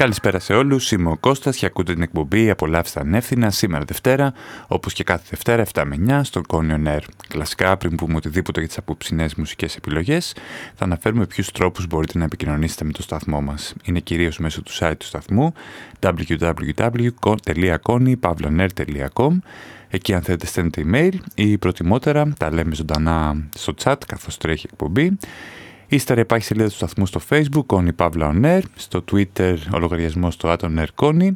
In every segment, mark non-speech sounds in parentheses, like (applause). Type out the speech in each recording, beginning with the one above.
Καλησπέρα σε όλους, είμαι ο Κώστας και ακούτε την εκπομπή «Απολαύστε ανεύθυνα» σήμερα Δευτέρα, όπως και κάθε Δευτέρα 7 με 9 στο Κόνιο Air. Κλασικά, πριν πούμε οτιδήποτε για τις απόψινές μουσικές επιλογές, θα αναφέρουμε ποιους τρόπους μπορείτε να επικοινωνήσετε με το σταθμό μας. Είναι κυρίως μέσω του site του σταθμού www.konypavlonair.com Εκεί αν θέλετε στέλνετε email ή προτιμότερα τα λέμε ζωντανά στο chat καθώς τρέχει εκπομπή Ύστερα υπάρχει σελίδα του σταθμού στο facebook, Connie Pavla On Air, στο twitter ο λογαριασμός στο Aton Air Connie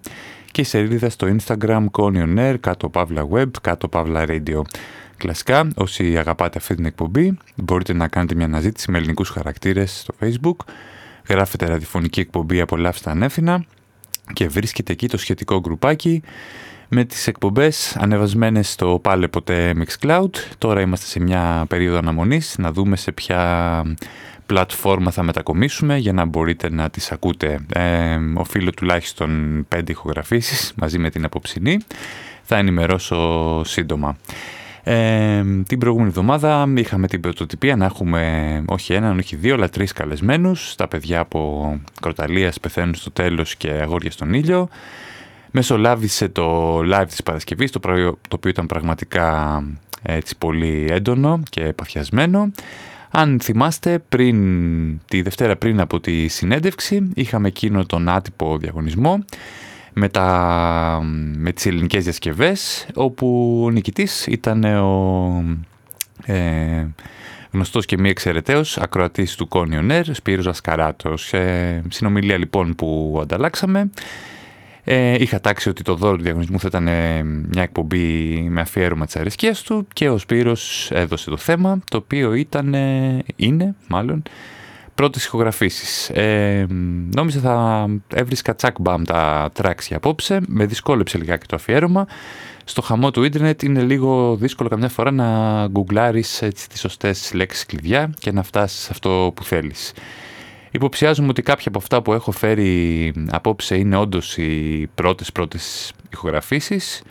και η σελίδα στο instagram Connie On Air, κάτω Pavla Web, κάτω Pavla Radio. Κλασικά, όσοι αγαπάτε αυτή την εκπομπή, μπορείτε να κάνετε μια αναζήτηση με ελληνικούς χαρακτήρες στο facebook, γράφετε ραδιοφωνική εκπομπή «Απολαύστε ανέφηνα» και βρίσκετε εκεί το σχετικό γκρουπάκι με τις εκπομπές ανεβασμένες στο πάλε ποτέ Mixcloud. Τώρα είμαστε σε μια περίοδο αναμονής να δούμε σε ποια πλατφόρμα θα μετακομίσουμε για να μπορείτε να τις ακούτε. Ε, οφείλω τουλάχιστον πέντε ηχογραφήσεις μαζί με την απόψινή. Θα ενημερώσω σύντομα. Ε, την προηγούμενη εβδομάδα είχαμε την πρωτοτυπία να έχουμε όχι έναν, όχι δύο, αλλά τρεις καλεσμένους. Τα παιδιά από Κροταλίας πεθαίνουν στο τέλος και αγόρια στον ήλιο. Μεσολάβησε το live της Παρασκευής, το, το οποίο ήταν πραγματικά έτσι πολύ έντονο και παθιασμένο. Αν θυμάστε, πριν, τη Δευτέρα πριν από τη συνέντευξη, είχαμε εκείνο τον άτυπο διαγωνισμό με, τα, με τις ελληνικές διασκευές, όπου ο νικητής ήταν ο ε, γνωστός και μη εξαιρεταίος ακροατής του Κόνιον Air, Σπύρος Ασκαράτος. Ε, συνομιλία λοιπόν που ανταλλάξαμε ε, είχα τάξει ότι το δώρο του διαγωνισμού θα ήταν ε, μια εκπομπή με αφιέρωμα της αρεσκίας του και ο Σπύρος έδωσε το θέμα, το οποίο ήταν, ε, είναι μάλλον, πρώτες ηχογραφήσεις. Ε, νόμιζα θα έβρισκα τσακ μπαμ τα tracks για απόψε, με δυσκόλεψε λιγάκι το αφιέρωμα. Στο χαμό του ίντερνετ είναι λίγο δύσκολο καμιά φορά να γκουγκλάρεις έτσι, τις σωστές λέξεις κλειδιά και να φτάσεις σε αυτό που θέλεις. Υποψιάζομαι ότι κάποια από αυτά που έχω φέρει απόψε είναι όντως οι πρώτες πρώτες ηχογραφήσεις.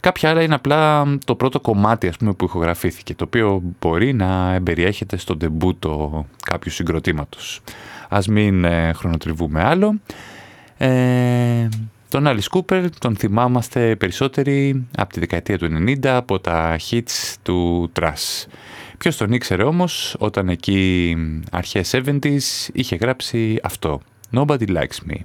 Κάποια άλλα είναι απλά το πρώτο κομμάτι ας πούμε, που ηχογραφήθηκε, το οποίο μπορεί να εμπεριέχεται στο ντεμπούτο κάποιου συγκροτήματος. Ας μην ε, χρονοτριβούμε άλλο. Ε, τον Alice Cooper τον θυμάμαστε περισσότεροι από τη δεκαετία του 90 από τα hits του Trash. Ποιος τον ήξερε όμως όταν εκεί αρχές 70s είχε γράψει αυτό «Nobody likes me».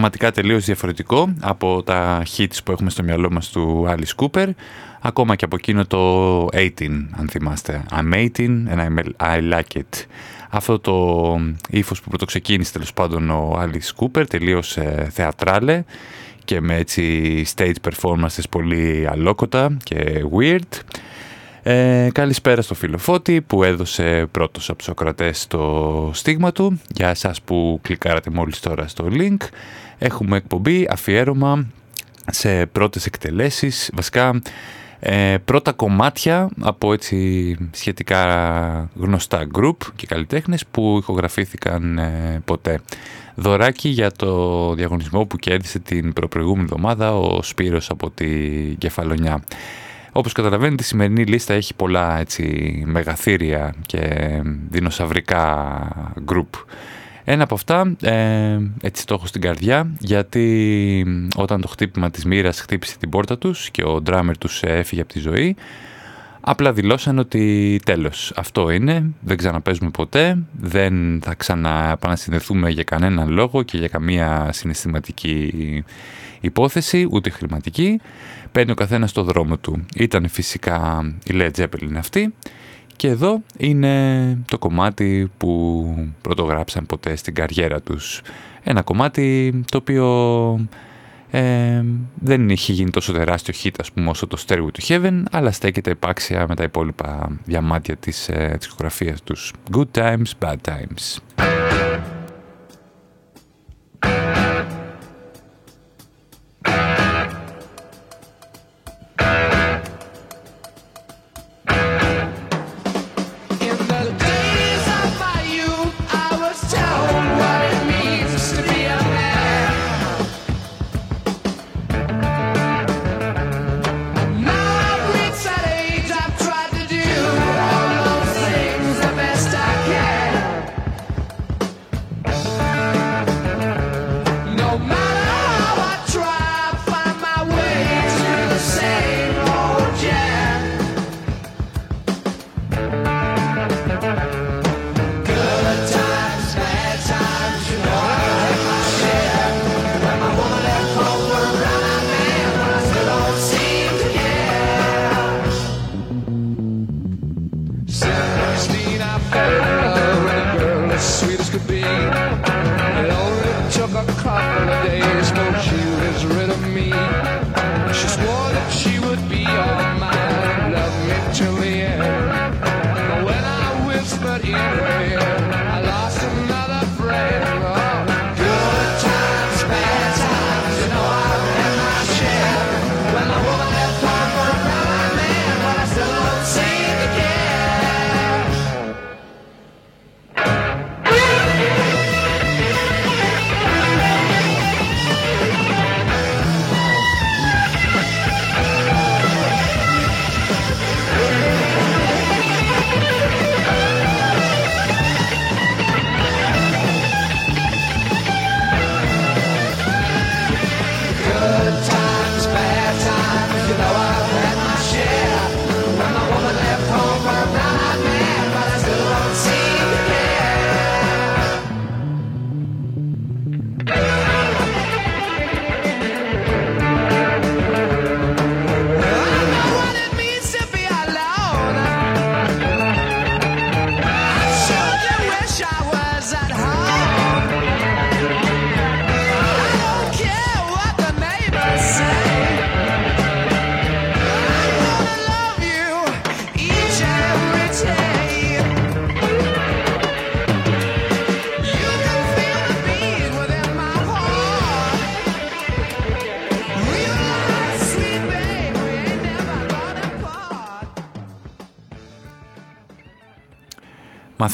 Πραγματικά τελείως διαφορετικό από τα hits που έχουμε στο μυαλό μας του Alice Cooper. Ακόμα και από εκείνο το 18 αν θυμάστε. I'm 18 and I like it. Αυτό το ύφος που πρωτοξεκίνησε τέλος πάντων ο Alice Cooper τελείως ε, θεατράλε και με έτσι stage performances πολύ αλόκοτα και weird ε, καλησπέρα στο Φιλοφώτη που έδωσε πρώτος από τους ακροατές το στίγμα του. Για εσάς που κλικάρατε μόλις τώρα στο link. Έχουμε εκπομπή, αφιέρωμα σε πρώτες εκτελέσεις. Βασικά ε, πρώτα κομμάτια από έτσι σχετικά γνωστά group και καλλιτέχνες που ηχογραφήθηκαν ε, ποτέ. Δωράκι για το διαγωνισμό που κέρδισε την προπροηγούμενη εβδομάδα ο Σπύρος από τη Κεφαλονιά. Όπως καταλαβαίνετε η σημερινή λίστα έχει πολλά έτσι, μεγαθύρια και δεινοσαυρικά γκρουπ. Ένα από αυτά, ε, έτσι το έχω στην καρδιά, γιατί όταν το χτύπημα της μοίρας χτύπησε την πόρτα τους και ο ντράμερ τους έφυγε από τη ζωή, απλά δηλώσαν ότι τέλος, αυτό είναι, δεν ξαναπέζουμε ποτέ, δεν θα ξαναεπανασυνδεθούμε για κανέναν λόγο και για καμία συναισθηματική υπόθεση, ούτε χρηματική παίρνει ο καθένας το δρόμο του. Ήταν φυσικά η Led Zeppelin αυτή και εδώ είναι το κομμάτι που πρωτογράψαν ποτέ στην καριέρα τους. Ένα κομμάτι το οποίο ε, δεν είχε γίνει τόσο τεράστιο hit ας πούμε όσο το Stairway to Heaven αλλά στέκεται επάξια με τα υπόλοιπα διαμάτια της ε, τους. Good times, bad times.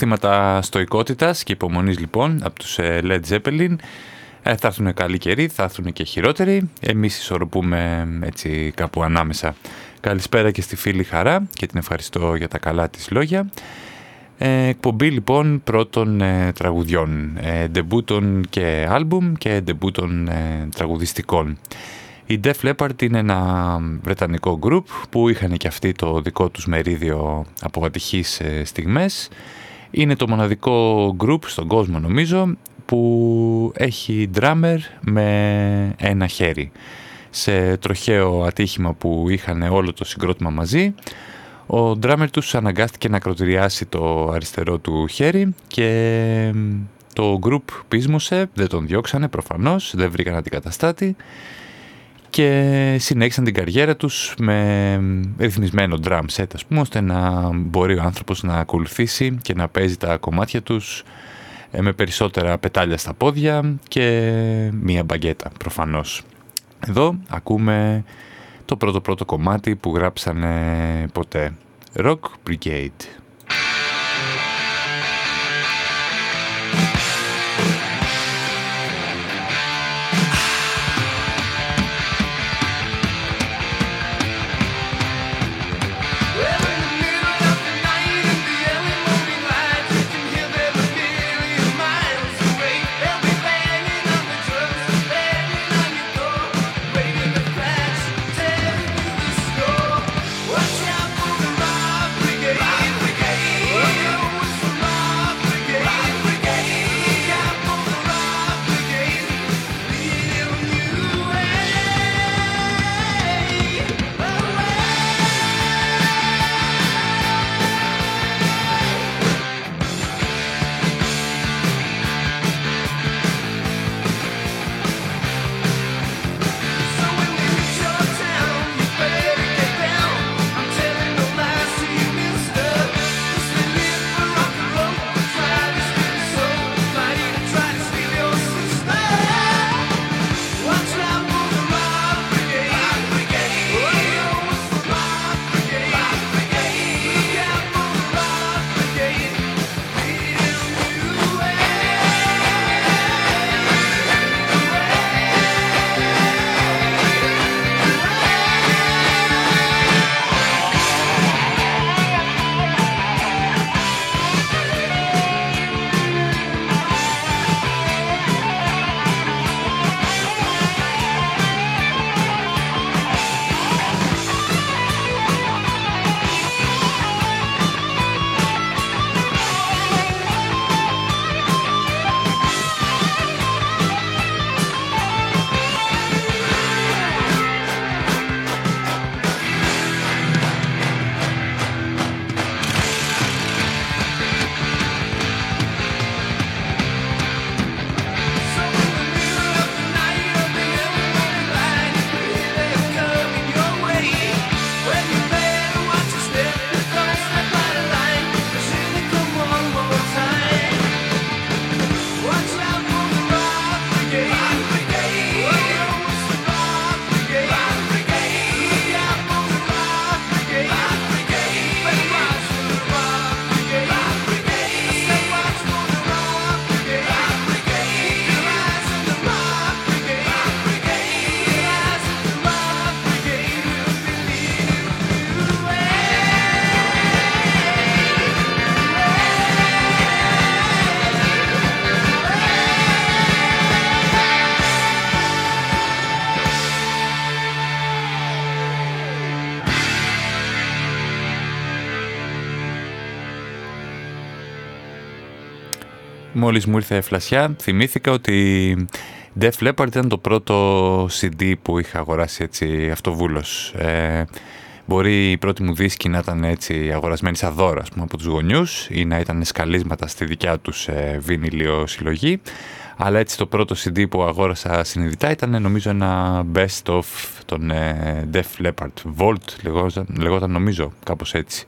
Μαθήματα στοικότητας και υπομονής λοιπόν από τους ε, Led Zeppelin. Ε, θα έρθουν καλοί καιροί, θα έρθουν και χειρότεροι. Εμείς ισορροπούμε έτσι κάπου ανάμεσα. Καλησπέρα και στη φίλη Χαρά και την ευχαριστώ για τα καλά της λόγια. Ε, εκπομπή λοιπόν πρώτων ε, τραγουδιών, ε, ντεμπούτων και άλμπουμ και ντεμπούτων ε, τραγουδιστικών. Η Def Leppard είναι ένα βρετανικό group που είχαν και αυτοί το δικό τους μερίδιο από ατυχείς ε, στιγμές. Είναι το μοναδικό group στον κόσμο νομίζω που έχει drummer με ένα χέρι. Σε τροχαίο ατύχημα που είχαν όλο το συγκρότημα μαζί, ο drummer τους αναγκάστηκε να κροτηριάσει το αριστερό του χέρι και το group πείσμωσε, δεν τον διώξανε προφανώς, δεν βρήκαν αντικαταστάτη και συνέχισαν την καριέρα τους με ρυθμισμένο drum set ας πούμε ώστε να μπορεί ο άνθρωπος να ακολουθήσει και να παίζει τα κομμάτια τους ε, με περισσότερα πετάλια στα πόδια και μία μπαγκέτα προφανώς. Εδώ ακούμε το πρώτο πρώτο κομμάτι που γράψανε ποτέ. Rock Brigade. Μόλις μου ήρθε φλασιά, θυμήθηκα ότι Def Leppard ήταν το πρώτο CD που είχα αγοράσει έτσι αυτοβούλος. Ε, μπορεί η πρώτη μου δίσκη να ήταν έτσι αγορασμένη σαν δώρα πούμε, από τους γονιούς ή να ήταν σκαλίσματα στη δικιά τους ε, βίνιλιο συλλογή. Αλλά έτσι το πρώτο CD που αγόρασα συνειδητά ήταν νομίζω ένα best of τον ε, Def Leppard. Volt λεγόταν, λεγόταν νομίζω κάπως έτσι.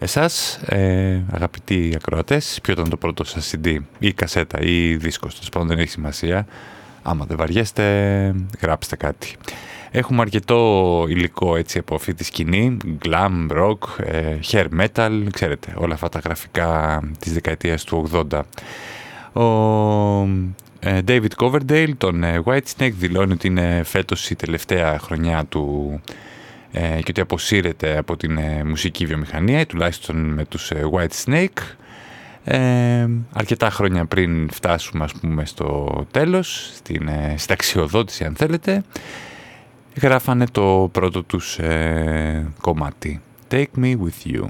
Εσάς, ε, αγαπητοί ακροατές, ποιο ήταν το πρώτο σας CD ή κασέτα ή δίσκος, το πάντων δεν έχει σημασία. Άμα δεν βαριέστε, γράψτε κάτι. Έχουμε αρκετό υλικό έτσι από αυτή τη σκηνή, glam, rock, ε, hair metal, ξέρετε, όλα αυτά τα γραφικά της δεκαετίας του 80. Ο ε, David Coverdale, τον ε, Whitesnake, δηλώνει ότι είναι φέτος η τελευταία χρονιά του και ότι αποσύρεται από την μουσική βιομηχανία ή τουλάχιστον με τους White Snake. Αρκετά χρόνια πριν φτάσουμε ας πούμε στο τέλος, στην συνταξιοδότηση αν θέλετε γράφανε το πρώτο τους κομμάτι. Take Me With You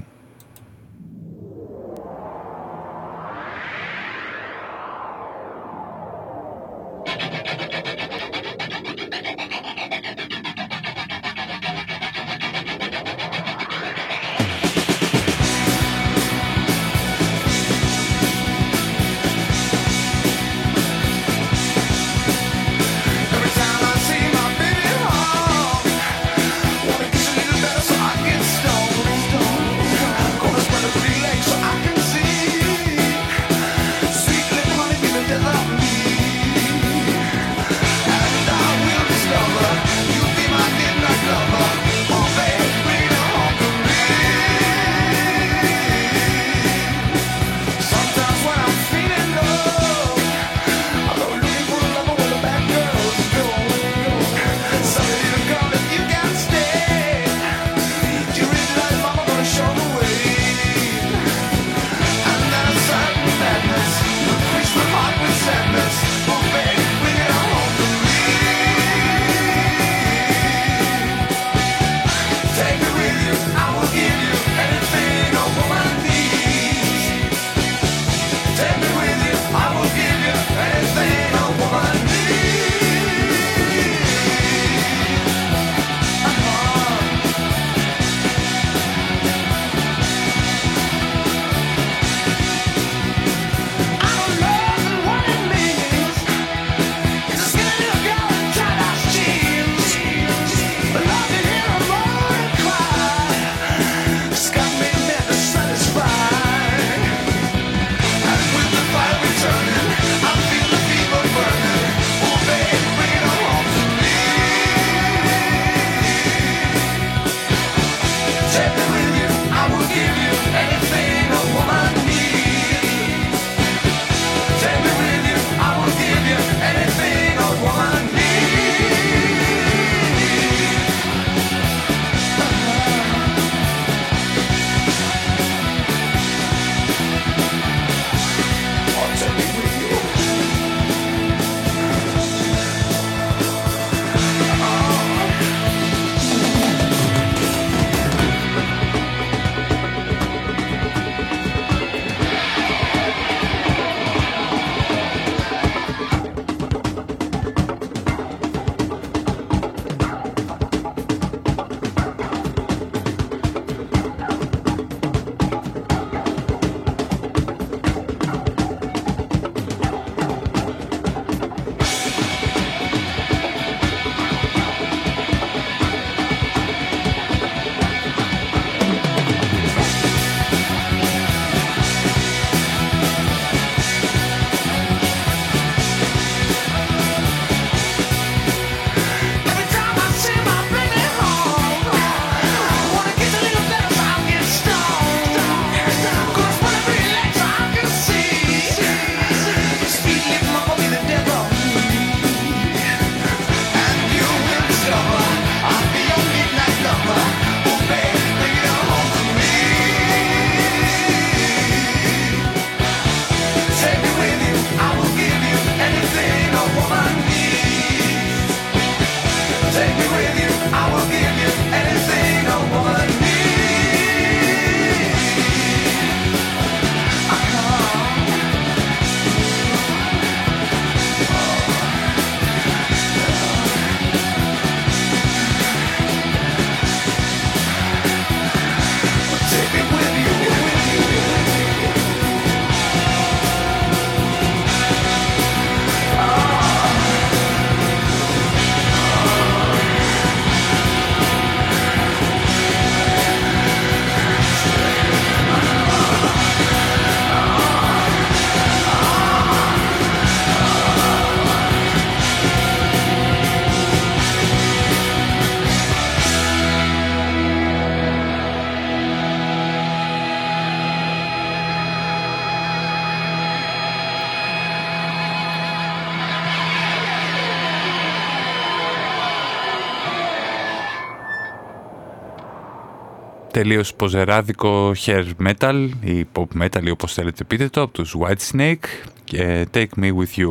τελείως ποζεράδικο hair metal ή pop metal ή όπως θέλετε πείτε το από τους White Snake και Take Me With You.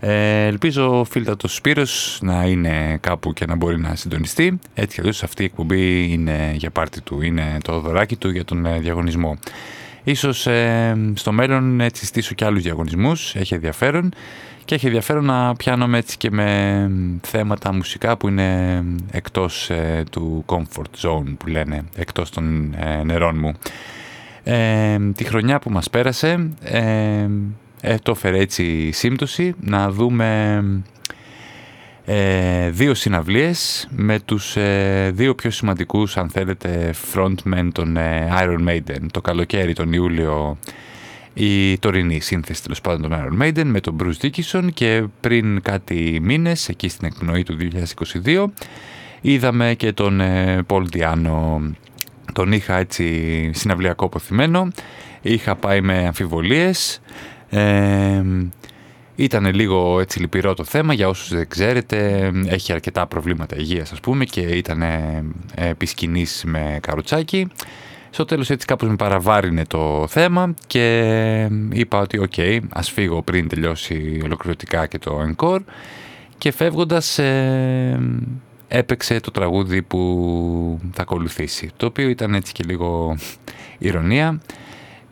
Ε, ελπίζω ο φίλτατος Σπύρος να είναι κάπου και να μπορεί να συντονιστεί. Έτσι κι αυτή η εκπομπή είναι για πάρτι του, είναι το δωράκι του για τον ε, διαγωνισμό. Ίσως ε, στο μέλλον έτσι στήσω και άλλους διαγωνισμούς, έχει ενδιαφέρον και έχει ενδιαφέρον να πιάνομαι έτσι και με θέματα μουσικά που είναι εκτός ε, του comfort zone που λένε, εκτός των ε, νερών μου. Ε, τη χρονιά που μας πέρασε το έφερε έτσι σύμπτωση να δούμε δύο συναυλίες με τους δύο πιο σημαντικούς αν θέλετε frontmen των Iron Maiden. Το καλοκαίρι τον Ιούλιο η τωρινή σύνθεση τέλος πάντων των Iron Maiden με τον Bruce Dickinson και πριν κάτι μήνες, εκεί στην εκπνοή του 2022, είδαμε και τον ε, Paul Diano, τον είχα έτσι συναυλιακό απωθημένο, είχα πάει με αμφιβολίες, ε, ήταν λίγο έτσι λυπηρό το θέμα, για όσους δεν ξέρετε, έχει αρκετά προβλήματα υγείας ας πούμε και ήταν ε, επί σκηνής με καροτσάκι. Στο τέλος έτσι κάπως με παραβάρυνε το θέμα και είπα ότι OK, okay, ας φύγω πριν τελειώσει ολοκληρωτικά και το encore και φεύγοντας ε, έπαιξε το τραγούδι που θα ακολουθήσει, το οποίο ήταν έτσι και λίγο ηρωνία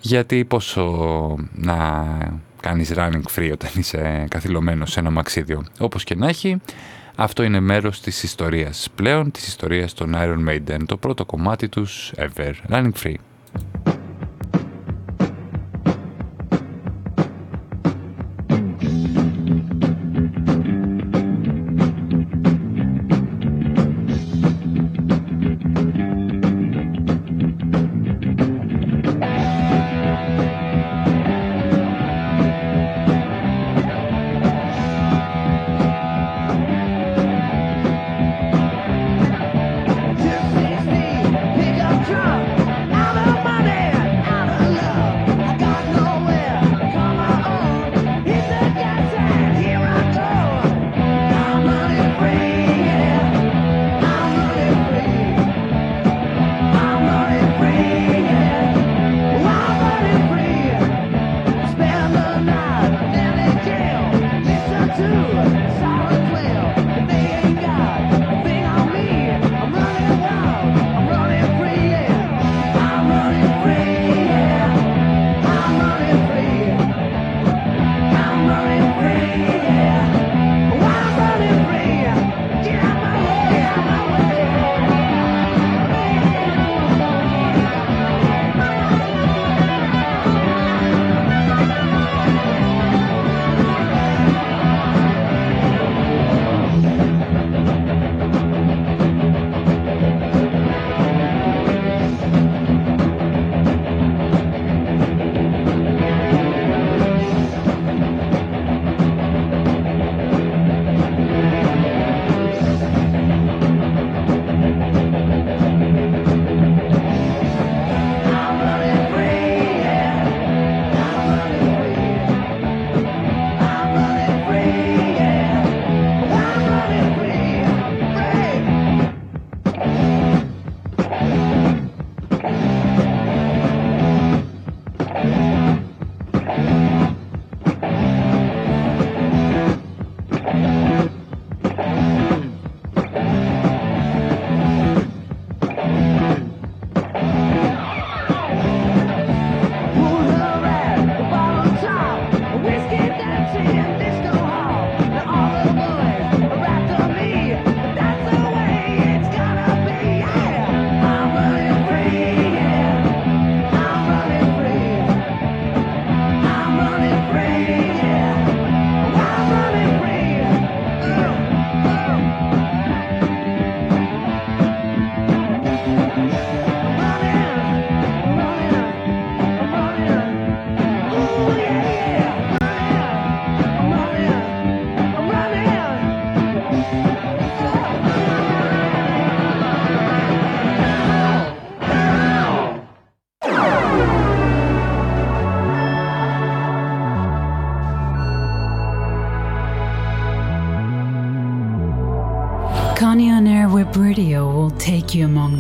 γιατί πόσο να κάνεις running free όταν είσαι καθυλωμένος σε ένα μαξίδιο. Όπως και να έχει, αυτό είναι μέρος της ιστορίας πλέον, της ιστορίας των Iron Maiden, το πρώτο κομμάτι τους ever, Running Free.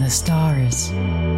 The stars.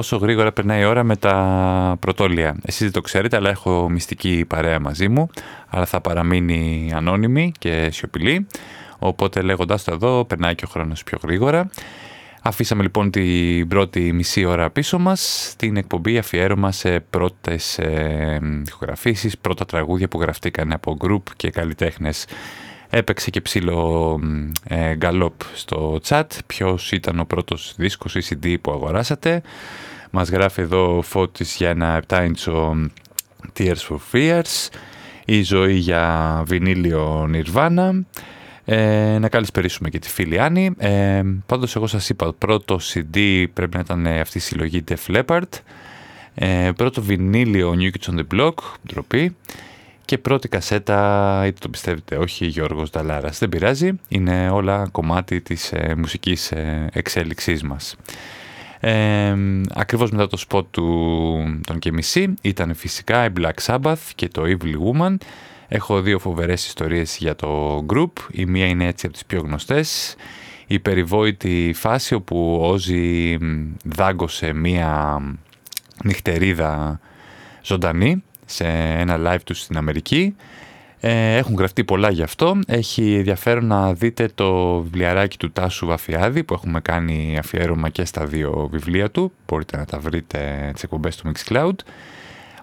Πόσο γρήγορα περνάει η ώρα με τα πρωτόλια. Εσείς δεν το ξέρετε, αλλά έχω μυστική παρέα μαζί μου, αλλά θα παραμείνει ανώνυμη και σιωπηλή. Οπότε λέγοντας το εδώ, περνάει και ο χρόνος πιο γρήγορα. Αφήσαμε λοιπόν την πρώτη μισή ώρα πίσω μας, την εκπομπή αφιέρωμα σε πρώτες ε, πρώτα τραγούδια που γραφτήκαν από γκρουπ και καλλιτέχνες. Έπαιξε και ψήλο ε, γκαλόπ στο chat, ποιος ήταν ο πρώτος δίσκος ή CD που αγοράσατε. Μας γράφει εδώ Φώτης για ένα 7 inch Tears for Fears, η ζωή για βινίλιο Nirvana, ε, να καλησπερίσουμε και τη φίλη Άννη. Ε, πάντως εγώ σας είπα, πρώτο CD πρέπει να ήταν αυτή η συλλογή Def Leppard. Ε, πρώτο βινίλιο New Kids on the Block, ντροπή. Και πρώτη κασέτα, είτε το πιστεύετε όχι, Γιώργος Νταλάρας. Δεν πειράζει, είναι όλα κομμάτι της ε, μουσικής ε, εξέλιξής μας. Ε, ακριβώς μετά το σποτ του τον και μισή ήταν φυσικά η Black Sabbath και το Evil Woman Έχω δύο φοβερές ιστορίες για το group. Η μία είναι έτσι από τις πιο γνωστές. Η περιβόητη φάση όπου ο Όζη δάγκωσε μία νυχτερίδα ζωντανή σε ένα live του στην Αμερική. Ε, έχουν γραφτεί πολλά γι' αυτό. Έχει ενδιαφέρον να δείτε το βιβλιαράκι του Τάσου Βαφιάδη που έχουμε κάνει αφιέρωμα και στα δύο βιβλία του. Μπορείτε να τα βρείτε τις εκπομπές του Mixcloud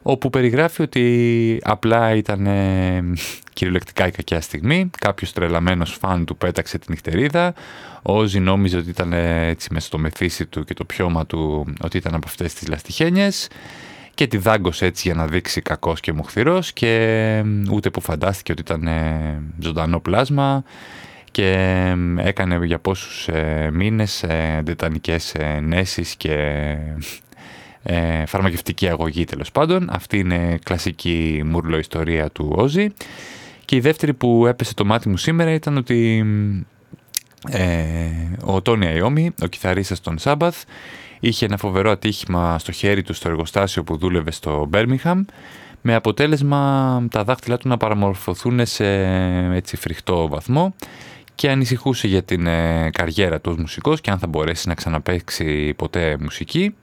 όπου περιγράφει ότι απλά ήταν ε, κυριολεκτικά η κακιά στιγμή. Κάποιος τρελαμένος φαν του πέταξε την νυχτερίδα. Ο Όζη νόμιζε ότι ήταν ε, έτσι μες στο μεθύσι του και το πιώμα του ότι ήταν από αυτές τις λαστιχένιες και τη δάγκωσε έτσι για να δείξει κακός και μοχθηρός και ε, ούτε που φαντάστηκε ότι ήταν ε, ζωντανό πλάσμα και έκανε για πόσους μήνες εντετανικές νέσεις και ε, φαρμακευτική αγωγή τέλος πάντων. Αυτή είναι κλασική μουρλο ιστορία του Όζη. Και η δεύτερη που έπεσε το μάτι μου σήμερα ήταν ότι ε, ο Τόνι Αϊόμι, ο κιθαρίστας των Σάμπαθ, είχε ένα φοβερό ατύχημα στο χέρι του στο εργοστάσιο που δούλευε στο Μπέρμιχαμ με αποτέλεσμα τα δάχτυλά του να παραμορφωθούν σε έτσι φρικτό βαθμό και ανησυχούσε για την ε, καριέρα του ως μουσικός και αν θα μπορέσει να ξαναπαίξει ποτέ μουσική.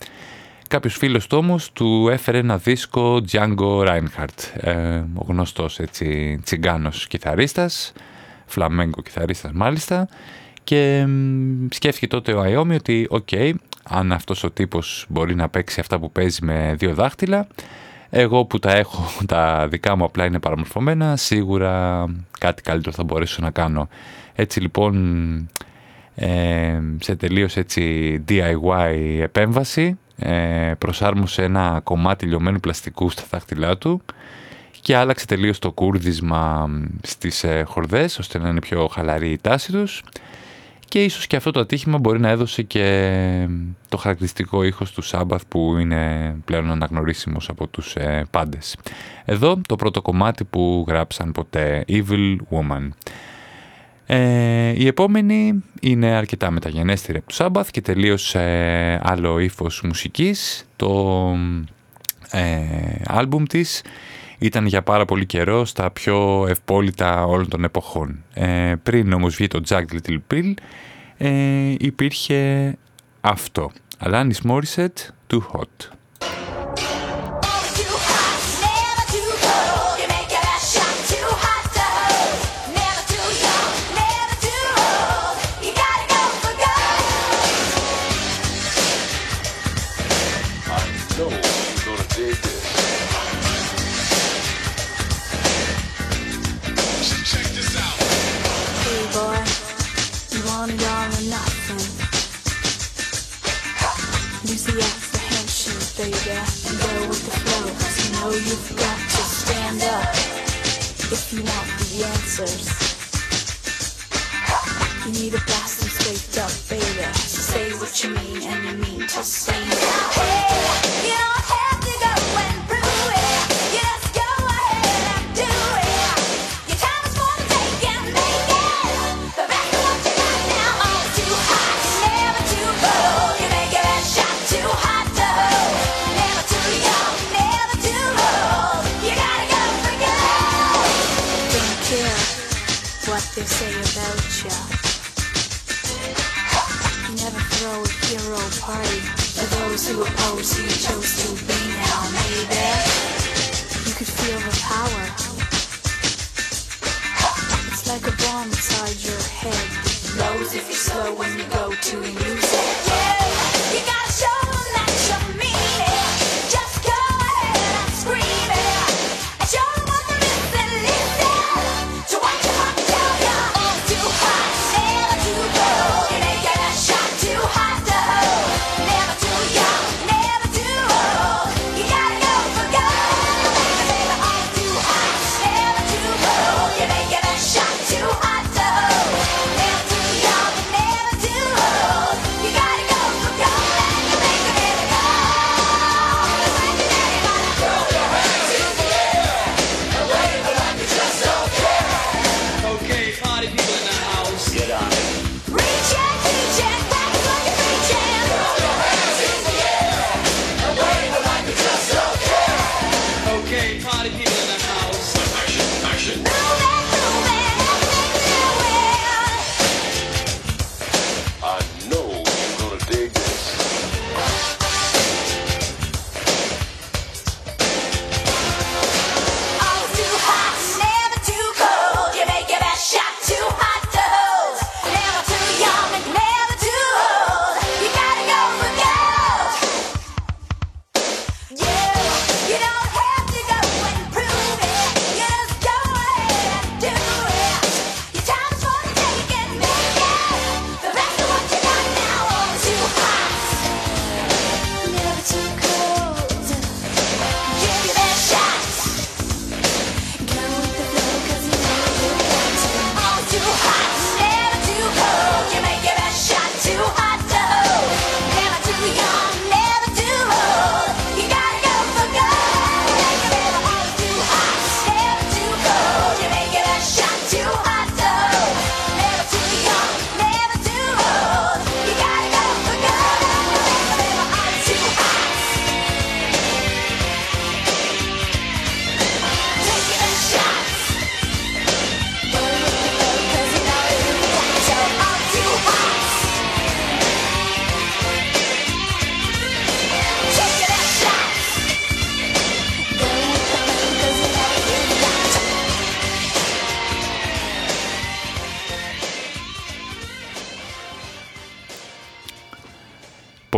Κάποιος φίλος του όμως του έφερε ένα δίσκο Django Reinhardt, ε, ο γνωστός έτσι τσιγκάνος κιθαρίστας, φλαμέγκο κιθαρίστας μάλιστα, και σκέφτηκε τότε ο Αϊόμι ότι οκ, αν αυτός ο τύπος μπορεί να παίξει αυτά που παίζει με δύο δάχτυλα, εγώ που τα έχω, (laughs) τα δικά μου απλά είναι παραμορφωμένα, σίγουρα κάτι καλύτερο θα μπορέσω να κάνω. Έτσι λοιπόν, ε, σε τελείως έτσι DIY επέμβαση, ε, προσάρμοσε ένα κομμάτι λιωμένου πλαστικού στα δάχτυλά του και άλλαξε τελείως το κούρδισμα στις ε, χορδές ώστε να είναι πιο χαλαρή η τάση τους και ίσως και αυτό το ατύχημα μπορεί να έδωσε και το χαρακτηριστικό ήχος του Σάμπαθ που είναι πλέον αναγνωρίσιμος από τους ε, πάντες. Εδώ το πρώτο κομμάτι που γράψαν ποτέ Evil Woman. Ε, η επόμενη είναι αρκετά μεταγενέστερη από το Σάμπαθ και τελείως ε, άλλο ύφος μουσικής. Το ε, άλμπουμ της ήταν για πάρα πολύ καιρό στα πιο ευπόλυτα όλων των εποχών. Ε, πριν όμως βγει το Jack Little Pill ε, υπήρχε αυτό. Alanis Morissette, Too Hot. Answers. You need a blast and straight up, baby. Say what you mean and you mean to say it. Hey, party for those who oppose who chose to be now, maybe. You could feel the power. It's like a bomb inside your head. It blows if you're slow when you go to use it.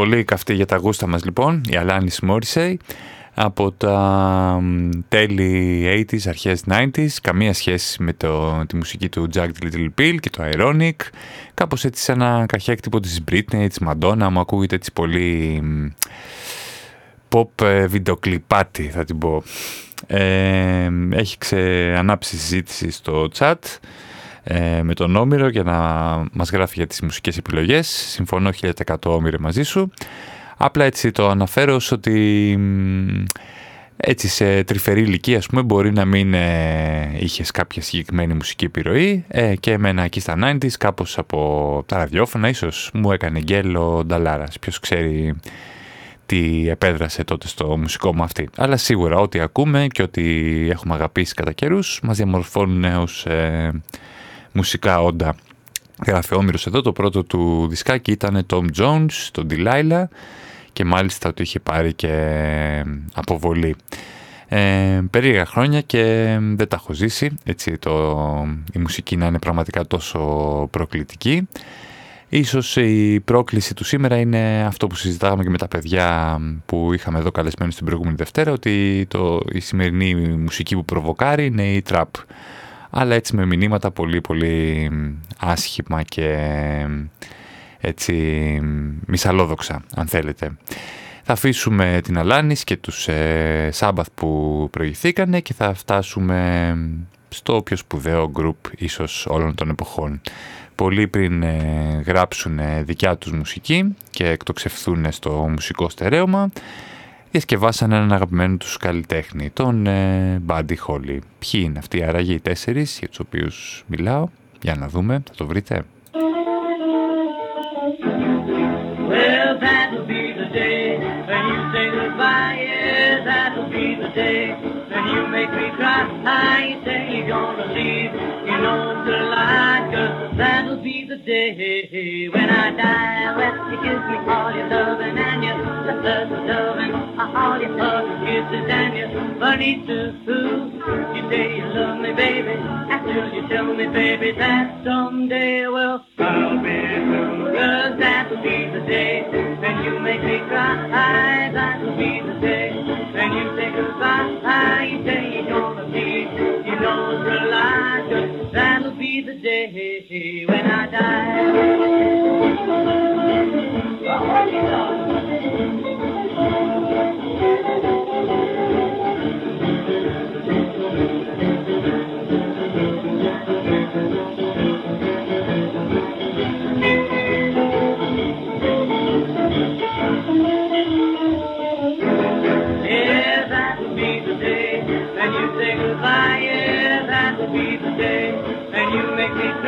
Πολύ καυτή για τα γούστα μας λοιπόν, η Αλάνης Μόρισεϊ από τα τέλη 80s, αρχές 90s, καμία σχέση με το, τη μουσική του Jack Little Pill και το Ironic, κάπως έτσι σαν ένα καχέκτυπο της Britney, της Madonna, μου ακούγεται έτσι πολύ pop ε, βιντεοκλιπάτι θα την πω. Ε, έχει ξεανάψει συζήτηση στο chat ε, με τον Όμηρο για να μας γράφει για τις μουσικές επιλογές. Συμφωνώ 1000% Όμηρο μαζί σου. Απλά έτσι το αναφέρω ως ότι έτσι σε τρυφερή ηλικία ας πούμε μπορεί να μην ε, είχες κάποια συγκεκριμένη μουσική επιρροή ε, και εμένα εκεί στα 90's κάπως από τα ραδιόφωνα ίσως μου έκανε γκέλο Νταλάρας. Ποιος ξέρει τι επέδρασε τότε στο μουσικό μου αυτή. Αλλά σίγουρα ό,τι ακούμε και ό,τι έχουμε αγαπήσει κατά καιρούς μας διαμορφώνουν ως ε, μουσικά όντα. Γράφει Όμηρος εδώ, το πρώτο του δισκάκι ήταν Tom Jones, το Delilah και μάλιστα το είχε πάρει και αποβολή. Ε, περίεργα χρόνια και δεν τα έχω ζήσει, έτσι το, η μουσική να είναι πραγματικά τόσο προκλητική. Ίσως η πρόκληση του σήμερα είναι αυτό που συζητάγαμε και με τα παιδιά που είχαμε εδώ καλεσμένοι στην προηγούμενη Δευτέρα, ότι το, η σημερινή μουσική που προβοκάρει είναι η trap αλλά έτσι με μηνύματα πολύ πολύ άσχημα και έτσι μισαλόδοξα αν θέλετε. Θα αφήσουμε την Αλάνης και τους ε, Σάμπαθ που προηγηθήκανε και θα φτάσουμε στο πιο σπουδαίο γκρουπ ίσως όλων των εποχών. Πολλοί πριν ε, γράψουν δικιά τους μουσική και εκτοξευθούν στο μουσικό στερέωμα διασκευάσαν έναν αγαπημένο τους καλλιτέχνη, τον ε, Buddy Holly. Ποιοι είναι αυτοί άραγε οι τέσσερις για τους οποίους μιλάω, για να δούμε, θα το βρείτε. Well, that'll be the day when you say goodbye, yeah, that'll be the day when you make me cry. I say you're gonna leave, you know the lie, cause that'll be the day when I die. Well, you give me all your loving and your loving, all your hugs, kisses and your money too. You say you love me, baby, until you tell me, baby, that someday, well, I'll be through. Cause that will be the day when you make me cry. That will be the day when you say goodbye. Day when I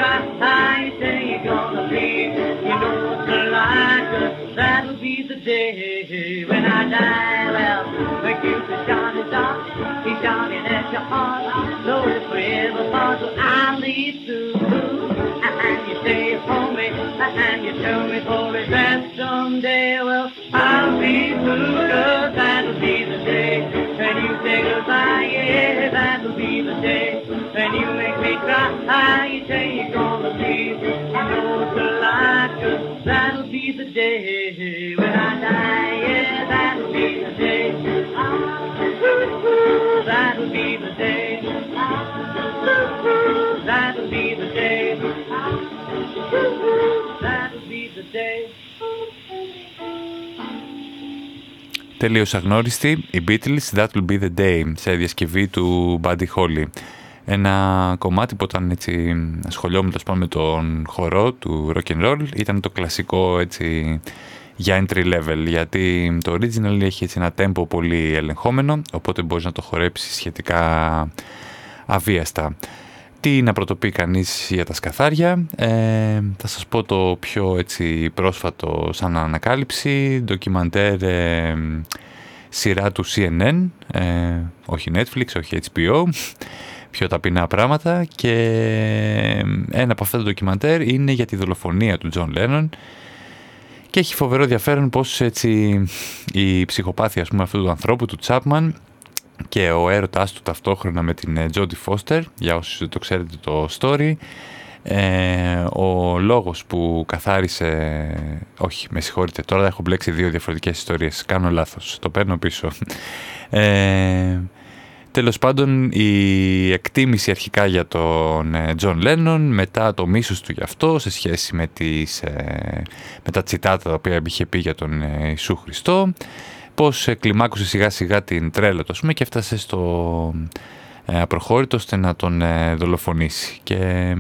I say day you're gonna be. You know it's a lie, that'll be the day when I die. Well, the cupid shot his he's shining at your heart. Though it's forever part, so I'll leave too. And you stay for me, and you tell me for it that someday, well, I'll be through, cause that'll be when you say goodbye, yeah, that'll be the day. When you make me cry, you say you're gonna leave. You know it's a lie, cause that'll be the day when I die. Yeah, that'll be the day. Ah, (laughs) that'll be the day. Τελείως αγνώριστη, οι Beatles That Will Be The Day σε διασκευή του Buddy Holly. Ένα κομμάτι που όταν έτσι ασχολιόμουν με τον χορό του rock and roll ήταν το κλασικό έτσι για entry level γιατί το original έχει έτσι ένα tempo πολύ ελεγχόμενο οπότε μπορείς να το χορέψεις σχετικά αβίαστα. Τι να πρωτοποιεί κανείς για τα σκαθάρια, ε, θα σας πω το πιο έτσι πρόσφατο σαν ανακάλυψη, ντοκιμαντέρ ε, σειρά του CNN, ε, όχι Netflix, όχι HBO, πιο ταπεινά πράγματα. Και ένα από αυτά τα ντοκιμαντέρ είναι για τη δολοφονία του Τζον Λένον. Και έχει φοβερό ενδιαφέρον πως έτσι η ψυχοπάθεια ας πούμε, αυτού του ανθρώπου, του Τσάπμαν και ο έρωτάς του ταυτόχρονα με την Τζόντι Φώστερ, για όσους το ξέρετε το story, ε, ο λόγος που καθάρισε, όχι με συγχωρείτε, τώρα έχω μπλέξει δύο διαφορετικές ιστορίες, κάνω λάθος, το παίρνω πίσω. Ε, Τέλος πάντων η εκτίμηση αρχικά για τον Τζον Λένον, μετά το μίσος του γι' αυτό σε σχέση με, τις, ε, με τα τσιτάτα τα οποία είχε πει για τον ε, Ιησού Χριστό, πώς κλιμάκωσε σιγά σιγά την τρέλα του πούμε, και έφτασε στο ε, απροχώρητο ώστε να τον δολοφονήσει και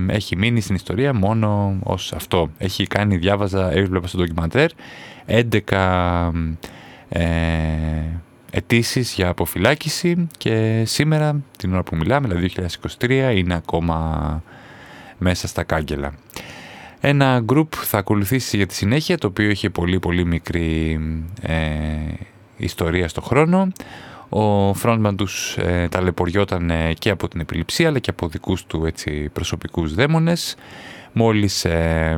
έχει μείνει στην ιστορία μόνο ως αυτό. Έχει κάνει, διάβαζα, έβλεπα στο ντοκιμαντέρ 11 αιτήσεις για αποφυλάκηση και σήμερα, την ώρα που μιλάμε, δηλαδή 2023, είναι ακόμα μέσα στα κάγκελα. Ένα group θα ακολουθήσει για τη συνέχεια, το οποίο είχε πολύ πολύ μικρή ε, ιστορία στο χρόνο. Ο frontman τους ε, ταλαιπωριόταν και από την επιληψία αλλά και από δικούς του έτσι, προσωπικούς δαίμονες. Μόλις ε,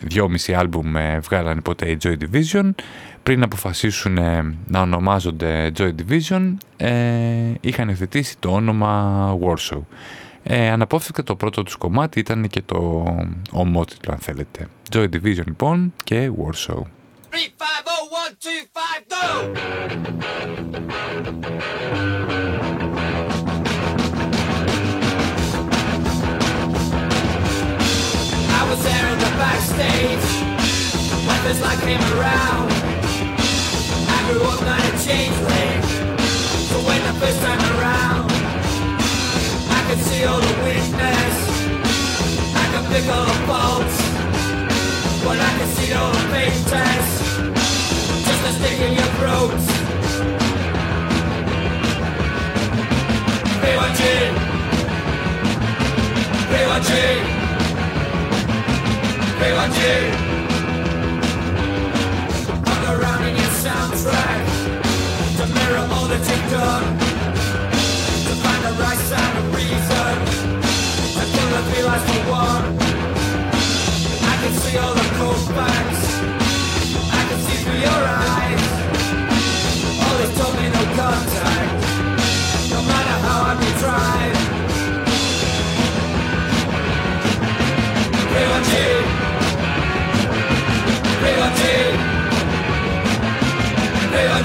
δυόμιση άλμπουμ ε, βγάλανε ποτέ η Joy Division πριν αποφασίσουν ε, να ονομάζονται Joy Division ε, είχαν εθετήσει το όνομα Warsaw. Ε, αναπόφευκτα το πρώτο τους κομμάτι ήταν και το ομότιτλο αν θέλετε. Joy Division λοιπόν και Warsaw. 3, 5, 0, 1, 2, 5, go! I was there in the backstage when this light came around grew up not a changeling. So when the first time around, I could see all the weakness. I could pick all the faults. But I could see all the fake thing in your throat. KYG. KYG. KYG. Hung around in your soundtrack to mirror all that you've done. To find the right side of reason. I feel the realize for one. I can see all the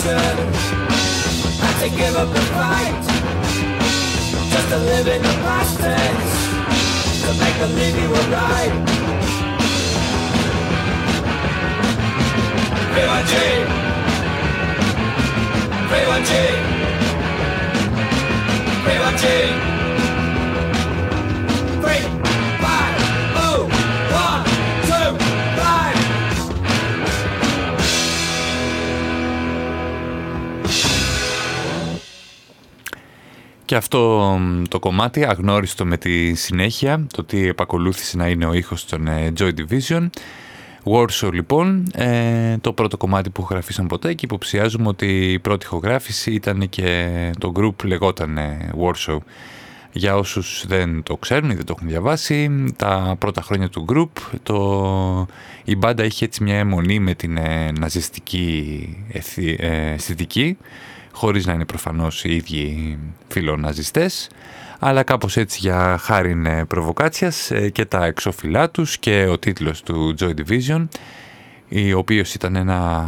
contradiction. Had to give up the fight just to live in the past tense to make believe you were right. V1G, V1G, V1G. Και αυτό το κομμάτι αγνώριστο με τη συνέχεια, το ότι επακολούθησε να είναι ο ήχος των ε, Joy Division. Warsaw λοιπόν, ε, το πρώτο κομμάτι που γραφήσαν ποτέ και υποψιάζουμε ότι η πρώτη ηχογράφηση ήταν και το group λεγόταν Warsaw. Για όσους δεν το ξέρουν ή δεν το έχουν διαβάσει, τα πρώτα χρόνια του group το... η μπάντα είχε έτσι μια αιμονή με την ε, ναζιστική αισθητική χωρίς να είναι προφανώς οι ίδιοι φιλοναζιστές, αλλά κάπως έτσι για χάρη προβοκάτσιας ε, και τα εξώφυλλά τους και ο τίτλος του Joy Division, ο οποίος ήταν ένα,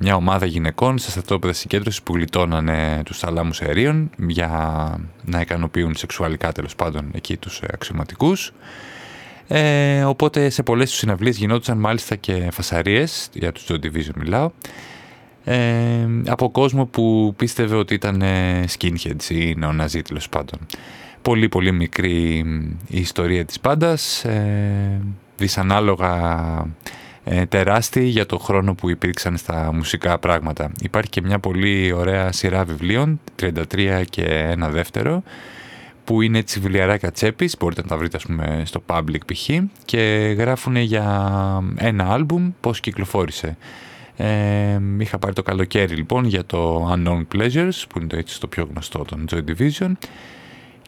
μια ομάδα γυναικών σε στρατόπεδα συγκέντρωσης που γλιτώνανε τους θαλάμους αερίων για να ικανοποιούν σεξουαλικά τέλος πάντων εκεί τους αξιωματικούς. Ε, οπότε σε πολλές τους συναυλίες γινόντουσαν μάλιστα και φασαρίες, για τους Joy Division μιλάω, ε, από κόσμο που πίστευε ότι ήταν ε, skinheads ή νεοναζί τέλο πάντων. Πολύ πολύ μικρή η ιστορία της πάντας, ε, δυσανάλογα ε, τεράστιοι για το χρόνο που υπήρξαν στα μουσικά πράγματα. Υπάρχει και μια πολύ ωραία σειρά βιβλίων, 33 και ένα δεύτερο, που είναι έτσι βιβλιαράκια τσέπης, μπορείτε να τα βρείτε ας πούμε στο public π.χ. και γράφουν για ένα άλμπουμ πώς κυκλοφόρησε. Ε, είχα πάρει το καλοκαίρι λοιπόν για το Unknown Pleasures που είναι το έτσι το πιο γνωστό των Joy Division.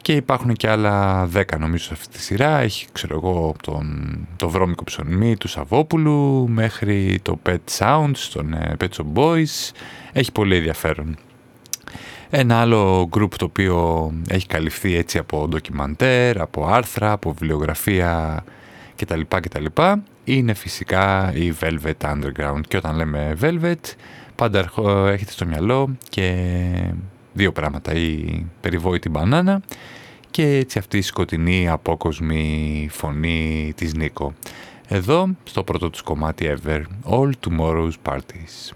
Και υπάρχουν και άλλα 10 νομίζω σε αυτή τη σειρά. Έχει ξέρω εγώ τον, το βρώμικο ψωμί του Σαββόπουλου μέχρι το Pet Sounds των ε, Pet Shop Boys. Έχει πολύ ενδιαφέρον. Ένα άλλο group το οποίο έχει καλυφθεί έτσι από ντοκιμαντέρ, από άρθρα, από βιβλιογραφία κτλ. κτλ είναι φυσικά η Velvet Underground. Και όταν λέμε Velvet, πάντα έχετε στο μυαλό και δύο πράγματα. Η περιβόητη μπανάνα και έτσι αυτή η σκοτεινή απόκοσμη φωνή της Νίκο. Εδώ, στο πρώτο τους κομμάτι ever, All Tomorrow's Parties.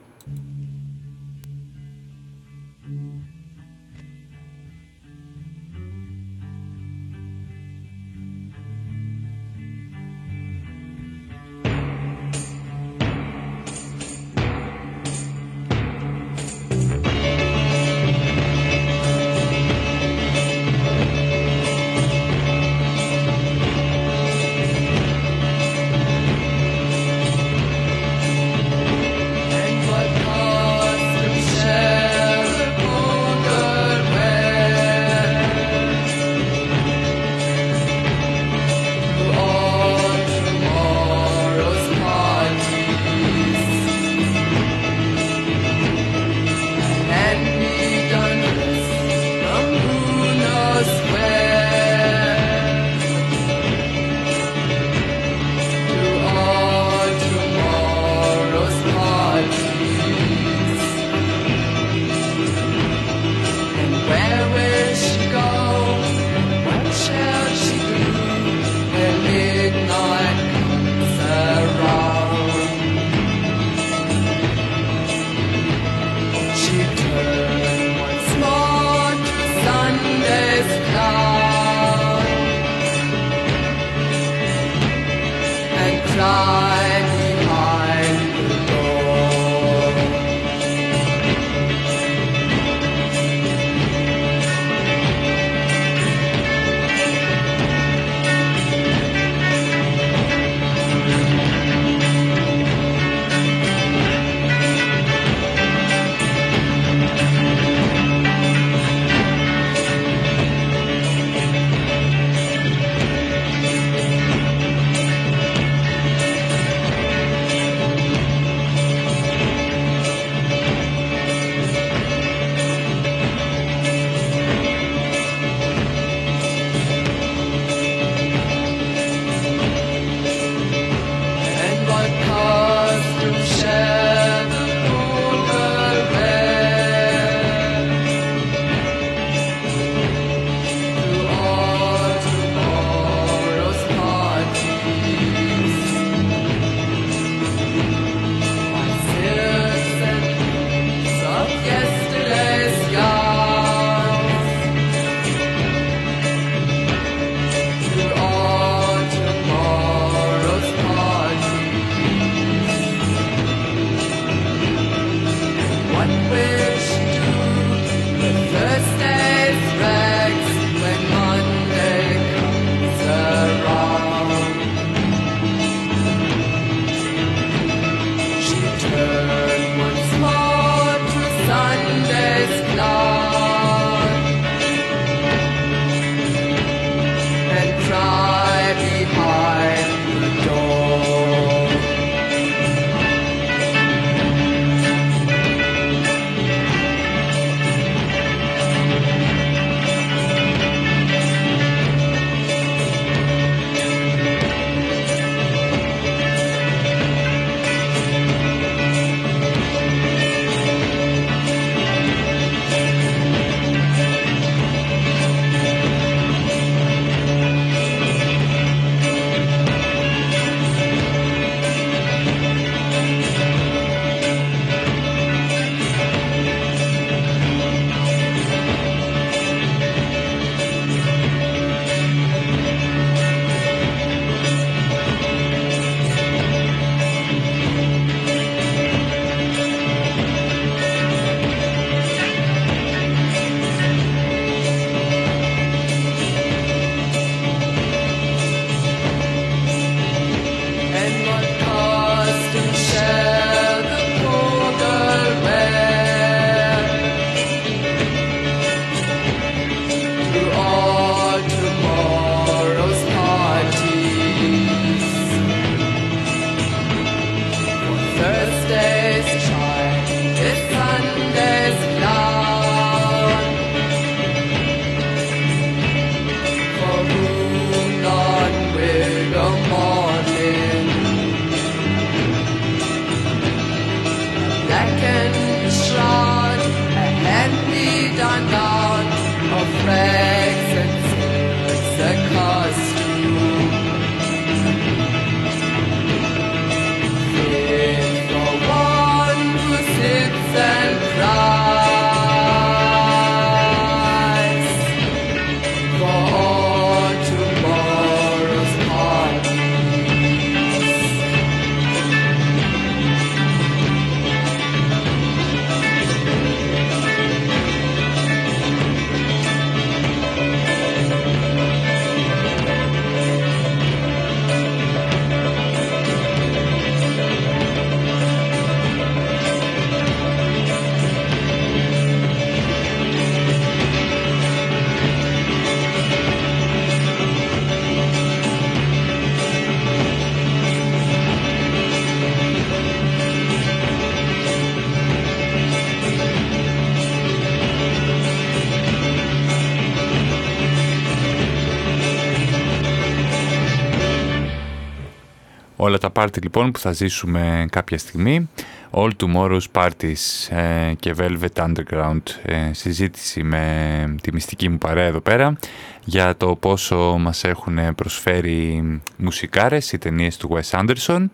Όλα τα πάρτι λοιπόν που θα ζήσουμε κάποια στιγμή. All Tomorrow's Parties ε, και Velvet Underground ε, συζήτηση με τη μυστική μου παρέα εδώ πέρα για το πόσο μας έχουν προσφέρει μουσικάρες οι ταινίες του Wes Anderson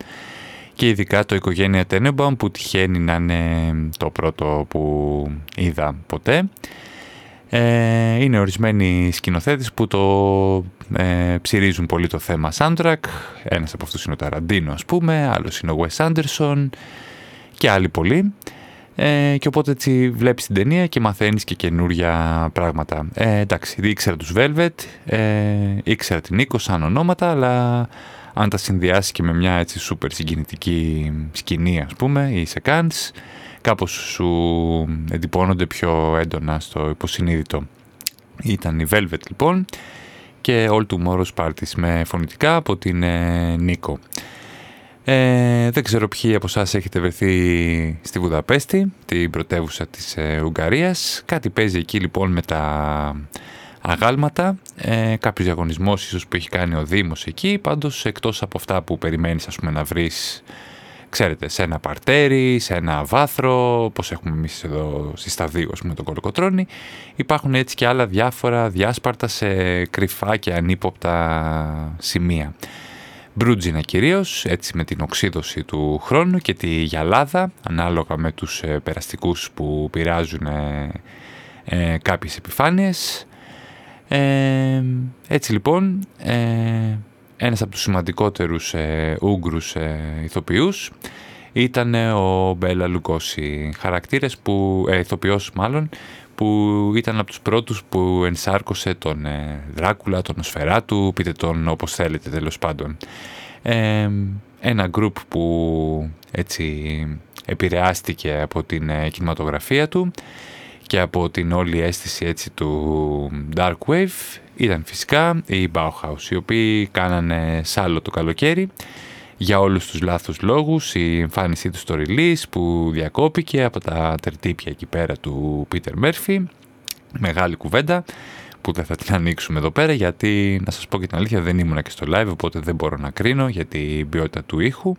και ειδικά το «Οικογένεια Tenenbaum» που τυχαίνει να είναι το πρώτο που είδα ποτέ. Ε, είναι ορισμένοι σκηνοθέτες που το ε, ψηρίζουν πολύ το θέμα soundtrack. Ένας από αυτούς είναι ο Ταραντίνο ας πούμε, άλλος είναι ο Wes Anderson και άλλοι πολλοί. Ε, και οπότε έτσι βλέπεις την ταινία και μαθαίνεις και καινούρια πράγματα. Ε, εντάξει, ήξερα τους Velvet, ε, ήξερα την Νίκο σαν ονόματα, αλλά αν τα συνδυάσει και με μια έτσι σούπερ συγκινητική σκηνή ας πούμε ή σεκάνς, κάπως σου εντυπώνονται πιο έντονα στο υποσυνείδητο. Ήταν η Velvet λοιπόν και All Tomorrow's Parties με φωνητικά από την ε, Νίκο. Ε, δεν ξέρω ποιοι από εσάς έχετε βρεθεί στη Βουδαπέστη, την πρωτεύουσα της ε, Ουγγαρίας. Κάτι παίζει εκεί λοιπόν με τα αγάλματα, ε, κάποιος διαγωνισμός ίσως που έχει κάνει ο Δήμος εκεί, πάντως εκτός από αυτά που περιμένεις ας πούμε να βρεις ξέρετε, σε ένα παρτέρι, σε ένα βάθρο, όπως έχουμε εμείς εδώ στη Σταδίου, με τον Κολοκοτρώνη. Υπάρχουν έτσι και άλλα διάφορα διάσπαρτα σε κρυφά και ανύποπτα σημεία. Μπρούτζινα κυρίως, έτσι με την οξύδωση του χρόνου και τη γυαλάδα, ανάλογα με τους ε, περαστικούς που πειράζουν ε, ε, κάποιες επιφάνειες. Ε, έτσι λοιπόν, ε, ένας από τους σημαντικότερους ε, Ούγγρους ε, ηθοποιούς ήταν ο Μπέλα Λουκόση, χαρακτήρες που, ε, ηθοποιός μάλλον, που ήταν από τους πρώτους που ενσάρκωσε τον ε, Δράκουλα, τον Οσφαιράτου, πείτε τον όπως θέλετε τέλος πάντων. Ε, ένα γκρουπ που έτσι επηρεάστηκε από την ε, κινηματογραφία του και από την όλη αίσθηση έτσι του Dark Wave ήταν φυσικά οι Bauhaus, οι οποίοι κάνανε σάλο το καλοκαίρι για όλους τους λάθους λόγους, η εμφάνισή τους στο release που διακόπηκε από τα τερτύπια εκεί πέρα του Peter Murphy, μεγάλη κουβέντα που δεν θα την ανοίξουμε εδώ πέρα γιατί να σας πω και την αλήθεια δεν ήμουνα και στο live οπότε δεν μπορώ να κρίνω για την ποιότητα του ήχου.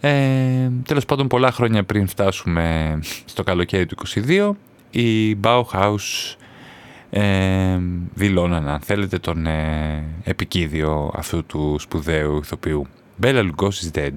Ε, τέλος πάντων πολλά χρόνια πριν φτάσουμε στο καλοκαίρι του 22 η Bauhaus ε, δηλώναν αν θέλετε τον ε, επικίδιο αυτού του σπουδαίου ηθοποιού. Bella Lugos is dead.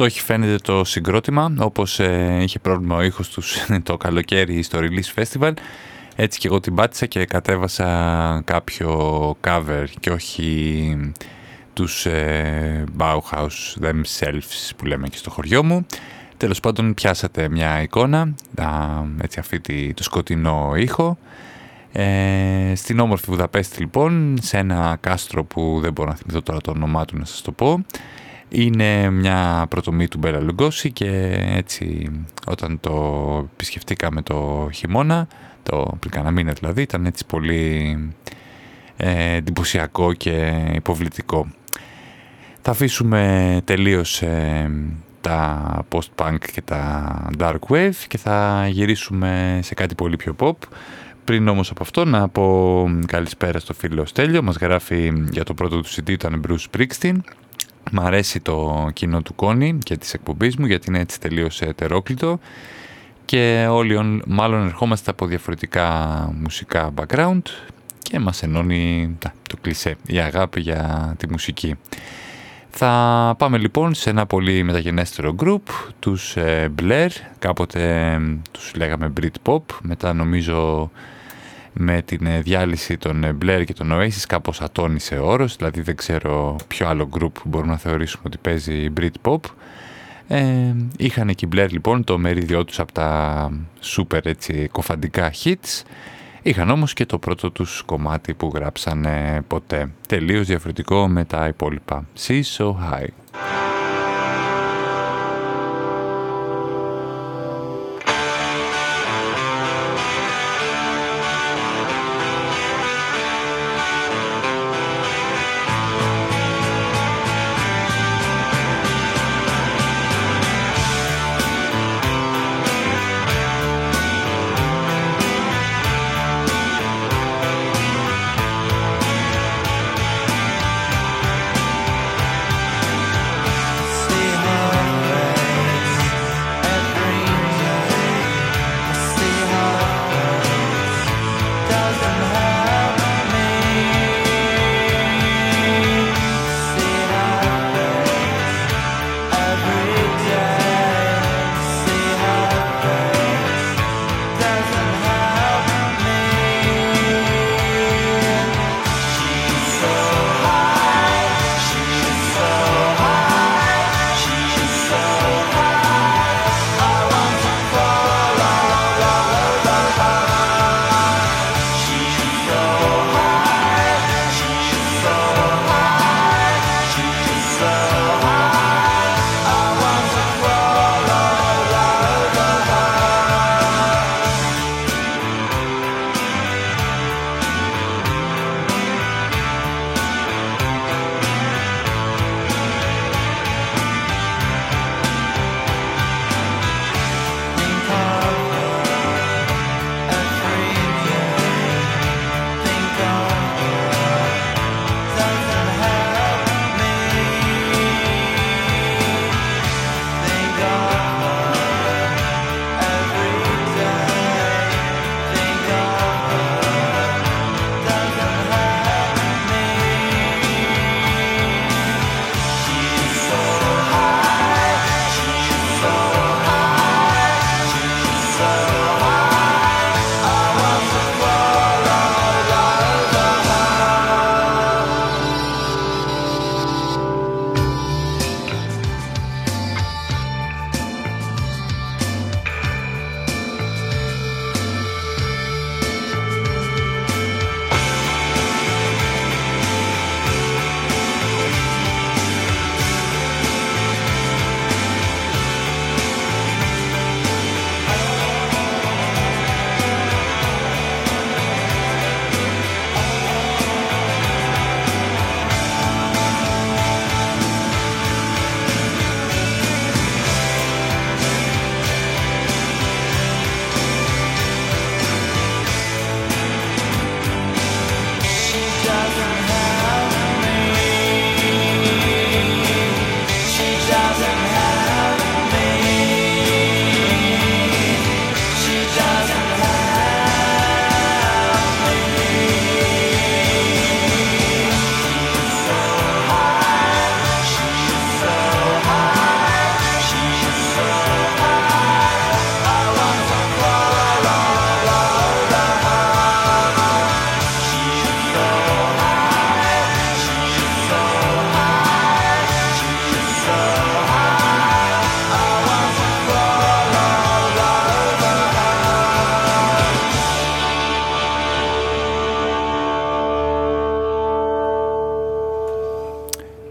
Το έχει φαίνεται το συγκρότημα, όπως ε, είχε πρόβλημα ο ήχος τους (laughs) το καλοκαίρι στο Release Festival. Έτσι και εγώ την πάτησα και κατέβασα κάποιο cover και όχι τους ε, Bauhaus themselves που λέμε και στο χωριό μου. Τέλος πάντων πιάσατε μια εικόνα, έτσι αυτή το σκοτεινό ήχο. Ε, στην όμορφη Βουδαπέστη λοιπόν, σε ένα κάστρο που δεν μπορώ να θυμηθώ τώρα το όνομά του να σας το πω, είναι μια πρωτομή του Μπέλα Λουγκώση και έτσι όταν το επισκεφτήκαμε το χειμώνα, το πριν κάνα μήνα δηλαδή, ήταν έτσι πολύ ε, εντυπωσιακό και υποβλητικό. Θα αφήσουμε τελείως ε, τα post-punk και τα dark wave και θα γυρίσουμε σε κάτι πολύ πιο pop. Πριν όμως από αυτό να πω καλησπέρα στο φίλο Στέλιο, μας γράφει για το πρώτο του CD ήταν Bruce Springsteen. Μ' αρέσει το κοινό του Κόνη και της εκπομπής μου γιατί είναι έτσι τελείως ετερόκλητο και όλοι μάλλον ερχόμαστε από διαφορετικά μουσικά background και μας ενώνει το κλισέ, η αγάπη για τη μουσική. Θα πάμε λοιπόν σε ένα πολύ μεταγενέστερο group, τους ε, Blair, κάποτε τους λέγαμε Britpop, μετά νομίζω με την ε, διάλυση των ε, Blair και των Oasis κάπως ατόνισε ο όρος, δηλαδή δεν ξέρω ποιο άλλο group μπορούμε να θεωρήσουμε ότι παίζει Britpop. Ε, είχαν και οι Blair λοιπόν το μερίδιό τους από τα super έτσι κοφαντικά hits Είχαν όμως και το πρώτο τους κομμάτι που γράψανε ποτέ. Τελείως διαφορετικό με τα υπόλοιπα. See so high.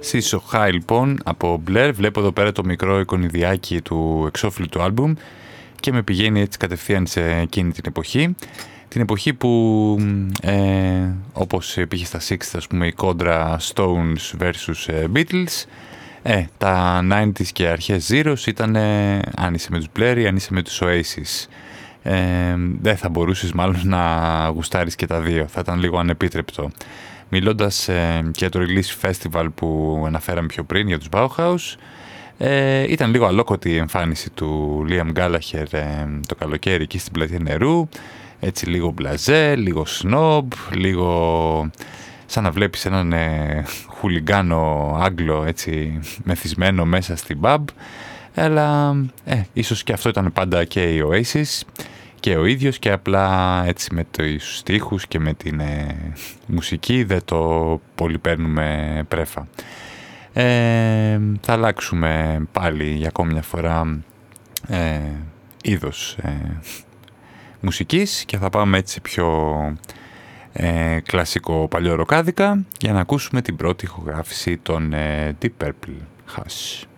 Σισοχά λοιπόν από Blair. Βλέπω εδώ πέρα το μικρό εικονιδιάκι του εξώφυλλου του άλμπουμ και με πηγαίνει έτσι κατευθείαν σε εκείνη την εποχή. Την εποχή που ε, όπως πήγε στα 60 ας πούμε η κόντρα Stones vs ε, Beatles ε, τα 90s και αρχές Zeros ήταν ε, αν είσαι με τους Blair ή αν είσαι με τους Oasis. Ε, δεν θα μπορούσες μάλλον να γουστάρεις και τα δύο, θα ήταν λίγο ανεπίτρεπτο. Μιλώντας ε, για το Release Festival που αναφέραμε πιο πριν για τους Bauhaus, ε, ήταν λίγο αλόκοτη η εμφάνιση του Liam Gallagher ε, το καλοκαίρι εκεί στην πλατεία νερού. Έτσι λίγο μπλαζέ, λίγο σνόμπ, λίγο σαν να βλέπεις έναν ε, χουλιγκάνο Άγγλο έτσι μεθυσμένο μέσα στην pub. Αλλά ε, ίσως και αυτό ήταν πάντα και η Oasis και ο ίδιος και απλά έτσι με τους στίχους και με την ε, μουσική δεν το πολύ παίρνουμε πρέφα. Ε, θα αλλάξουμε πάλι για ακόμη μια φορά ε, είδος ε, μουσικής και θα πάμε έτσι πιο ε, κλασικό παλιό ροκάδικα για να ακούσουμε την πρώτη ηχογράφηση των ε, Deep Purple Hush.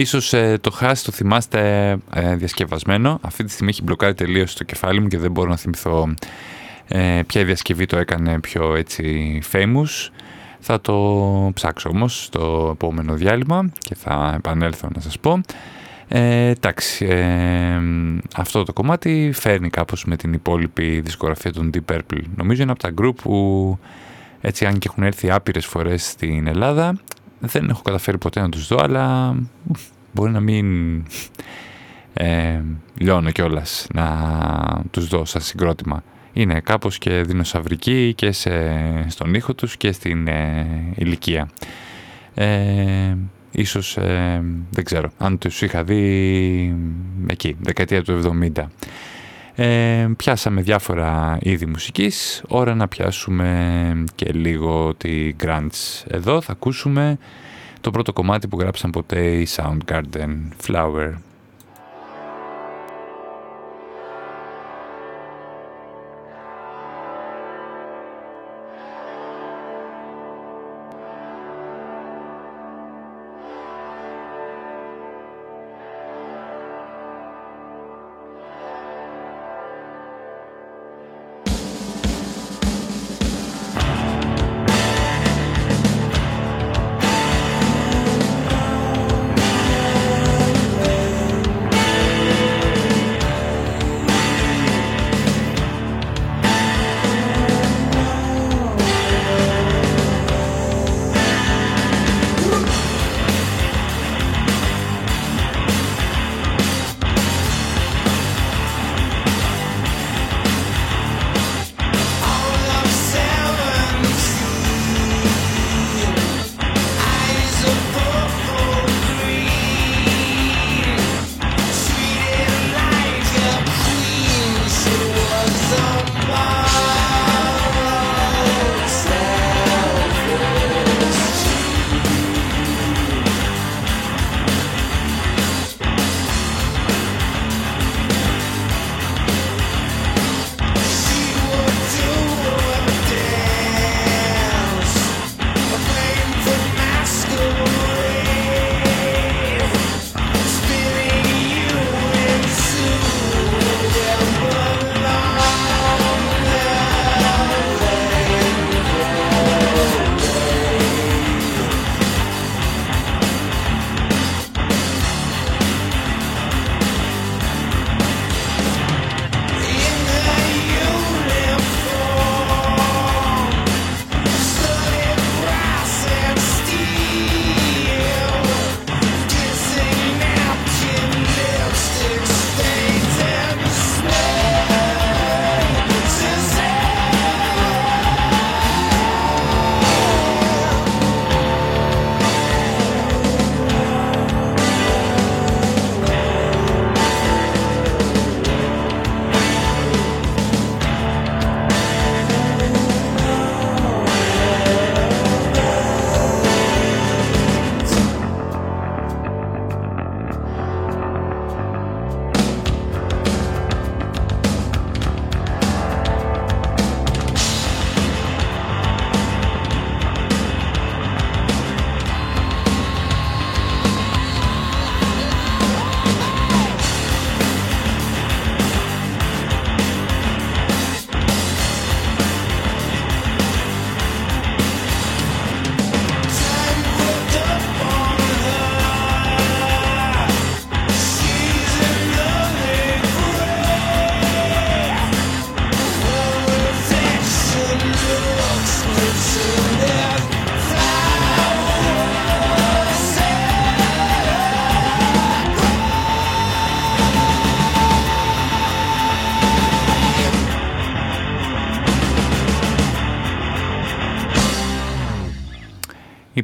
Ίσως ε, το χάσει το θυμάστε ε, διασκευασμένο. Αυτή τη στιγμή έχει μπλοκάρει τελείως το κεφάλι μου και δεν μπορώ να θυμηθώ ε, ποια διασκευή το έκανε πιο έτσι famous. Θα το ψάξω όμως στο επόμενο διάλειμμα και θα επανέλθω να σας πω. Ε, εντάξει, ε, αυτό το κομμάτι φέρνει κάπως με την υπόλοιπη δισκογραφία των Deep Purple. Νομίζω είναι από τα group που έτσι αν και έχουν έρθει άπειρες φορές στην Ελλάδα δεν έχω καταφέρει ποτέ να τους δω αλλά μπορεί να μην ε, λιώνω κιόλας να τους δω σαν συγκρότημα. Είναι κάπως και δεινοσαυρικοί και σε, στον ήχο τους και στην ε, ηλικία. Ε, ίσως, ε, δεν ξέρω, αν τους είχα δει εκεί, δεκαετία του 70. Ε, πιάσαμε διάφορα είδη μουσικής, ώρα να πιάσουμε και λίγο τη grunge. Εδώ θα ακούσουμε το πρώτο κομμάτι που γράψαν ποτέ οι Soundgarden, Flower.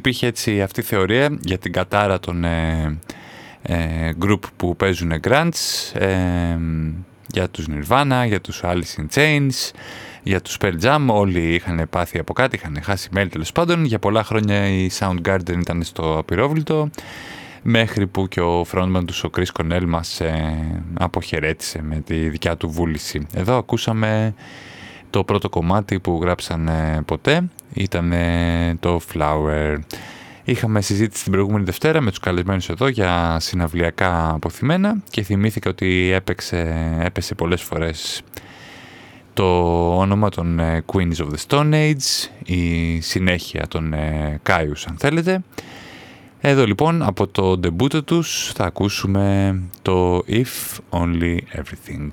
Υπήρχε έτσι αυτή η θεωρία για την κατάρα των ε, ε, group που παίζουν grunts, ε, για τους Nirvana, για τους Alice in Chains, για τους Pearl Jam, όλοι είχαν πάθει από κάτι, είχαν χάσει μέλη τέλος πάντων. Για πολλά χρόνια η Soundgarden ήταν στο απειρόβλητο, μέχρι που και ο frontman τους, ο Chris Cornell, μας ε, αποχαιρέτησε με τη δικιά του βούληση. Εδώ ακούσαμε το πρώτο κομμάτι που γράψαν ποτέ, ήταν το Flower. Είχαμε συζήτηση την προηγούμενη Δευτέρα με τους καλεσμένους εδώ για συναυλιακά αποθυμένα και θυμήθηκα ότι έπαιξε, έπεσε πολλές φορές το όνομα των ε, Queens of the Stone Age, η συνέχεια των Κάιους αν θέλετε. Εδώ λοιπόν από το debut τους θα ακούσουμε το If Only Everything.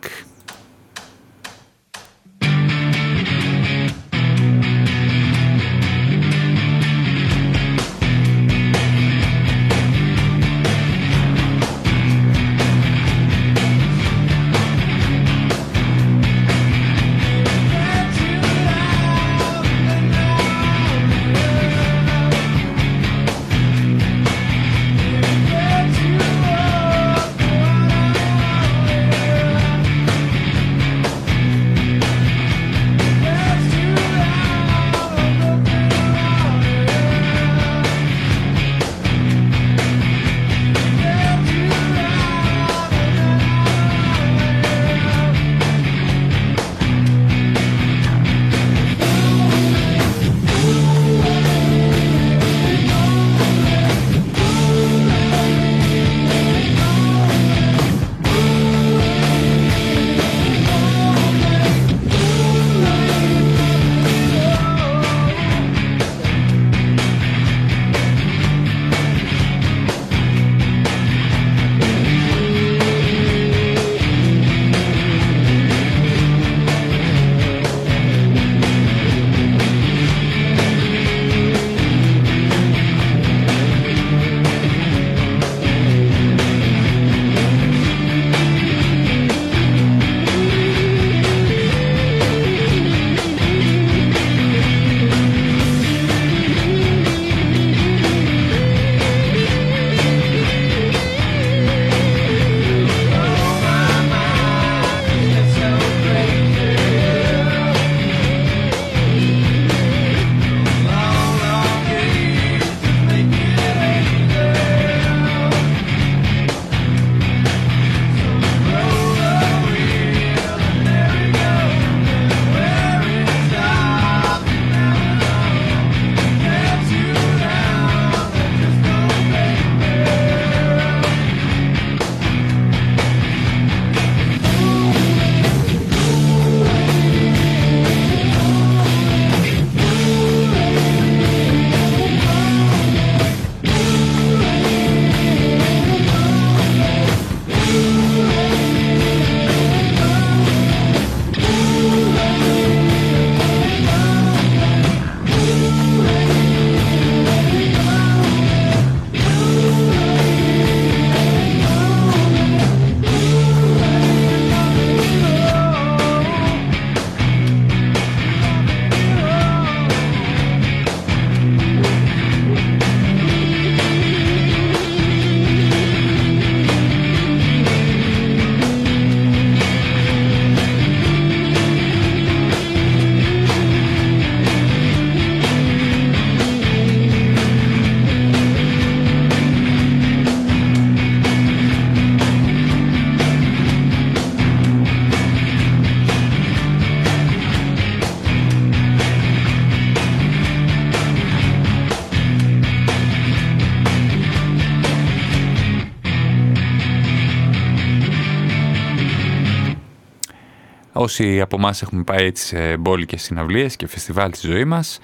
Όσοι από εμάς έχουμε πάει έτσι σε μπόλικες συναυλίες και φεστιβάλ στη ζωή μας,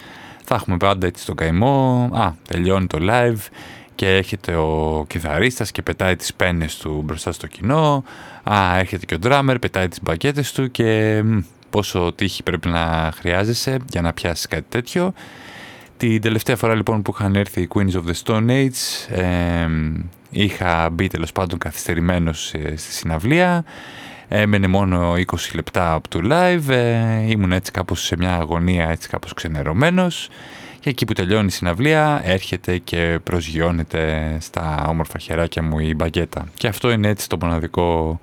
θα έχουμε πάντα έτσι τον καημό, α, τελειώνει το live και έρχεται ο κιθαρίστας και πετάει τις πένες του μπροστά στο κοινό, α, έρχεται και ο drummer, πετάει τις μπακέτες του και πόσο τύχη πρέπει να χρειάζεσαι για να πιάσεις κάτι τέτοιο. Την τελευταία φορά λοιπόν που είχαν έρθει οι Queens of the Stone Age ε, είχα μπει τέλος πάντων καθυστερημένος ε, στη συναυλία Έμενε μόνο 20 λεπτά από το live, ε, ήμουν έτσι κάπως σε μια αγωνία, έτσι κάπως ξενερωμένος και εκεί που τελειώνει η συναυλία έρχεται και προσγειώνεται στα όμορφα χεράκια μου η μπαγκέτα. Και αυτό είναι έτσι το μοναδικό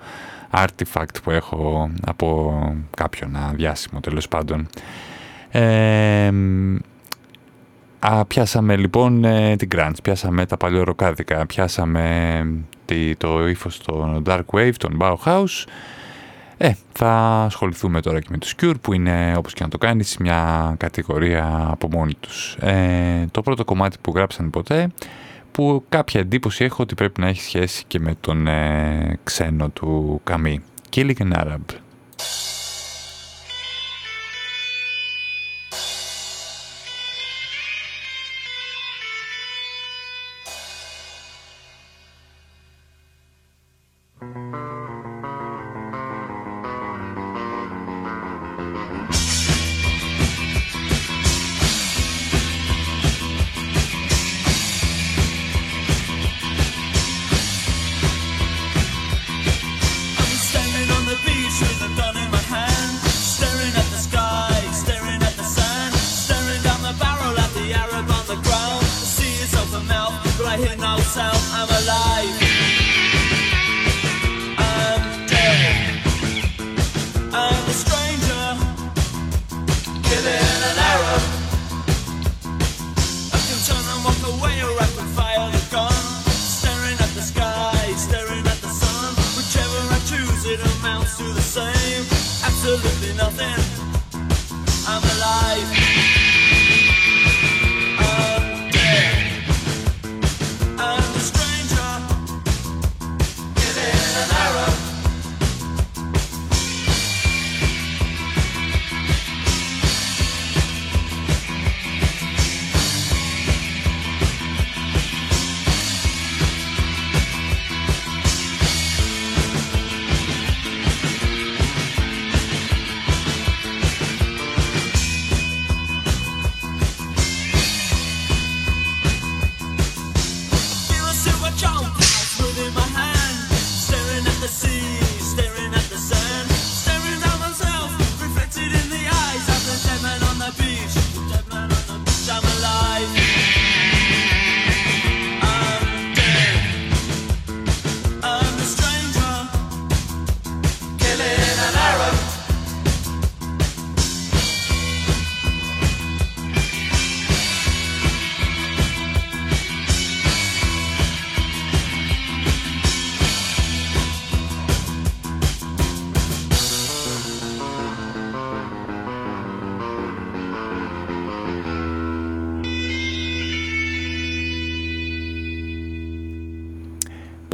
artifact που έχω από κάποιον διάσημο τέλος πάντων. Ε, α, πιάσαμε λοιπόν ε, την Grunge, πιάσαμε τα παλιοροκάδικα, πιάσαμε το ύφος των Dark Wave, των Bauhaus Ε, θα ασχοληθούμε τώρα και με τους Cure που είναι όπως και να το κάνεις μια κατηγορία από μόνοι τους. Ε, το πρώτο κομμάτι που γράψαν ποτέ που κάποια εντύπωση έχω ότι πρέπει να έχει σχέση και με τον ε, ξένο του Καμί. Killing an Arab.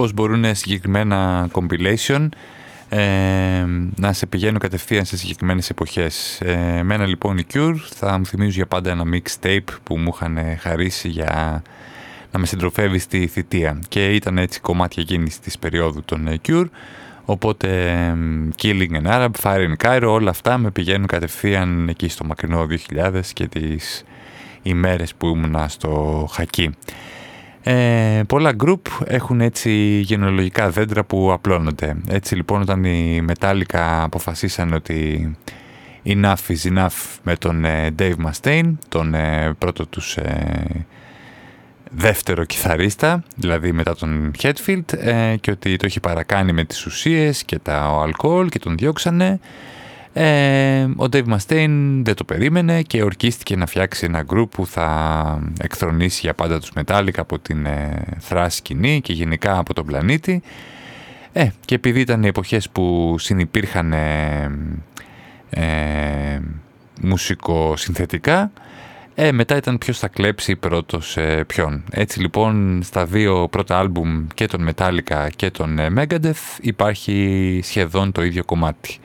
Πώς μπορούν συγκεκριμένα compilation ε, να σε πηγαίνουν κατευθείαν σε συγκεκριμένες εποχές. Ε, εμένα λοιπόν η Cure θα μου θυμίζουν για πάντα ένα mixtape που μου είχαν χαρίσει για να με συντροφεύει στη θητεία και ήταν έτσι κομμάτια εκείνης της περίοδου των ε, Cure οπότε ε, Killing an Arab, Fire in Cairo όλα αυτά με πηγαίνουν κατευθείαν εκεί στο μακρινό 2000 και τις ημέρες που ήμουνα στο Χακί. Ε, πολλά group έχουν έτσι γενολογικά δέντρα που απλώνονται. Έτσι λοιπόν όταν οι Metallica αποφασίσαν ότι enough is enough με τον ε, Dave Mustaine, τον ε, πρώτο τους ε, δεύτερο κιθαρίστα, δηλαδή μετά τον Hetfield και ότι το έχει παρακάνει με τις ουσίες και τα ο αλκοόλ και τον διώξανε ε, ο Dave Mustaine δεν το περίμενε και ορκίστηκε να φτιάξει ένα γκρουπ που θα εκθρονήσει για πάντα τους Metallica από την ε, θράση σκηνή και γενικά από τον πλανήτη. Ε, και επειδή ήταν οι εποχές που συνυπήρχαν ε, ε, μουσικοσυνθετικά, ε, μετά ήταν ποιος θα κλέψει πρώτος ε, ποιον. Έτσι λοιπόν στα δύο πρώτα άλμπουμ και τον Metallica και τον ε, Megadeth υπάρχει σχεδόν το ίδιο κομμάτι.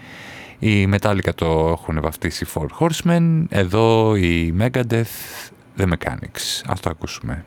Οι Metallica το έχουν βαφτίσει Four Horsemen, εδώ η Megadeth The Mechanics. Ας το ακούσουμε.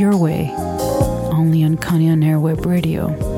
Your way, only on Kanye on Airweb Radio.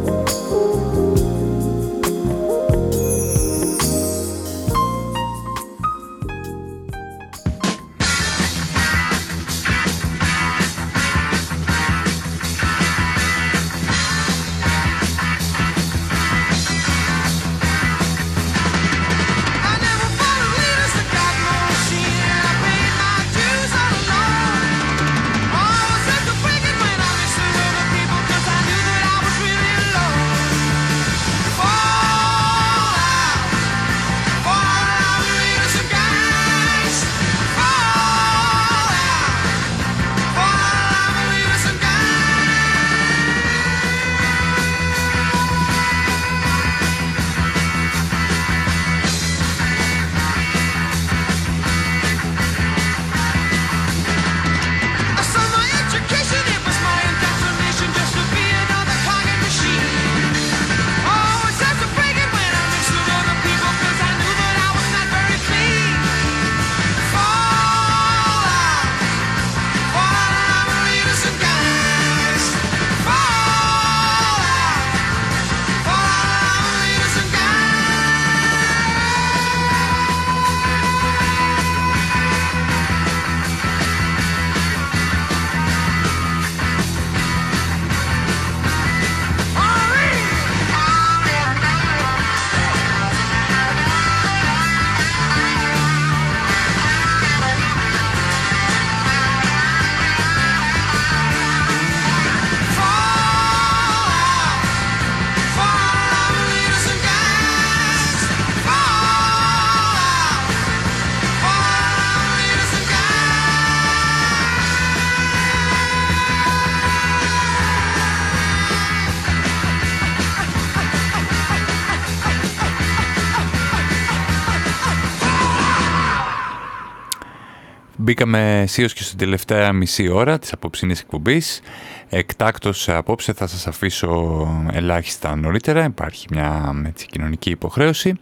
Μπήκαμε αισίως και στην τελευταία μισή ώρα της απόψινής εκπομπής. Εκτάκτος απόψε θα σας αφήσω ελάχιστα νωρίτερα. Υπάρχει μια έτσι, κοινωνική υποχρέωση.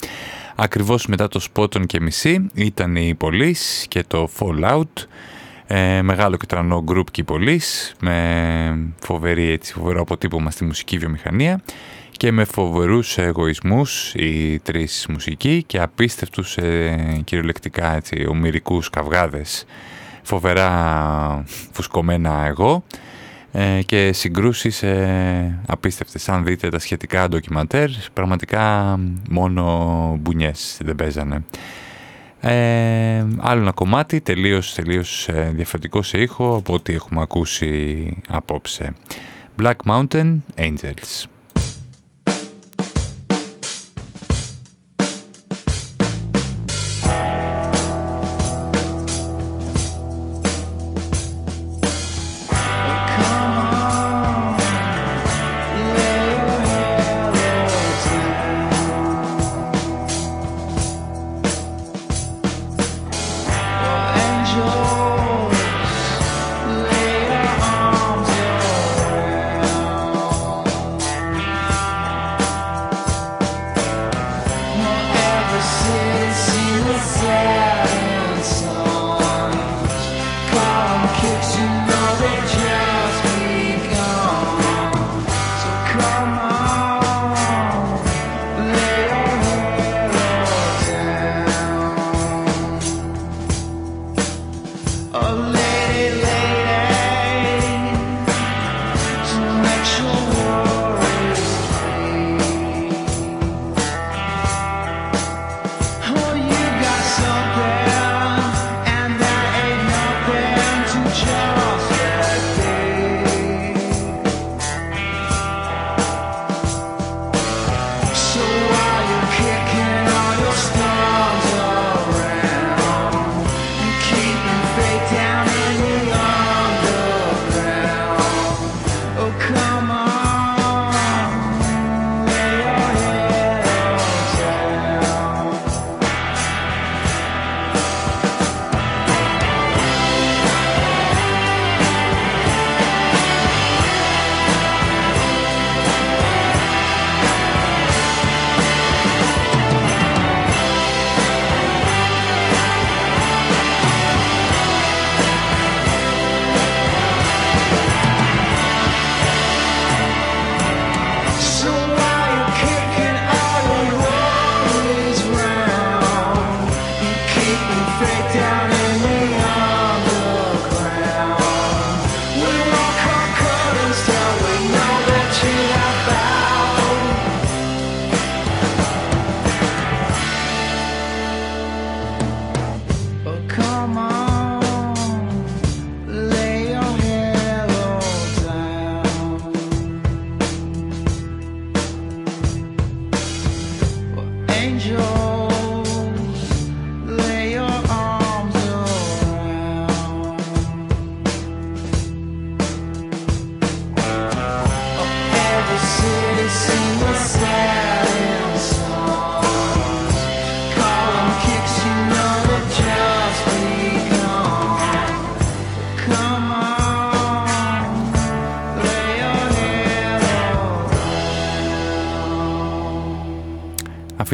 Ακριβώς μετά το Spot και μισή ήταν η Police και το Fallout. Ε, μεγάλο και τρανό γκρουπ και η Police με φοβερή, έτσι, φοβερό αποτύπωμα στη μουσική βιομηχανία και με φοβερούς εγωισμούς οι τρεις μουσικοί και απίστευτους ε, κυριολεκτικά έτσι, ομυρικούς καυγάδες φοβερά φουσκωμένα εγώ ε, και συγκρούσεις ε, απίστευτες. Αν δείτε τα σχετικά ντοκιμαντέρ, πραγματικά μόνο μπουνιές δεν παίζανε. Ε, άλλο ένα κομμάτι, τελείως, τελείως ε, διαφορετικό σε ήχο από ό,τι έχουμε ακούσει απόψε. Black Mountain Angels.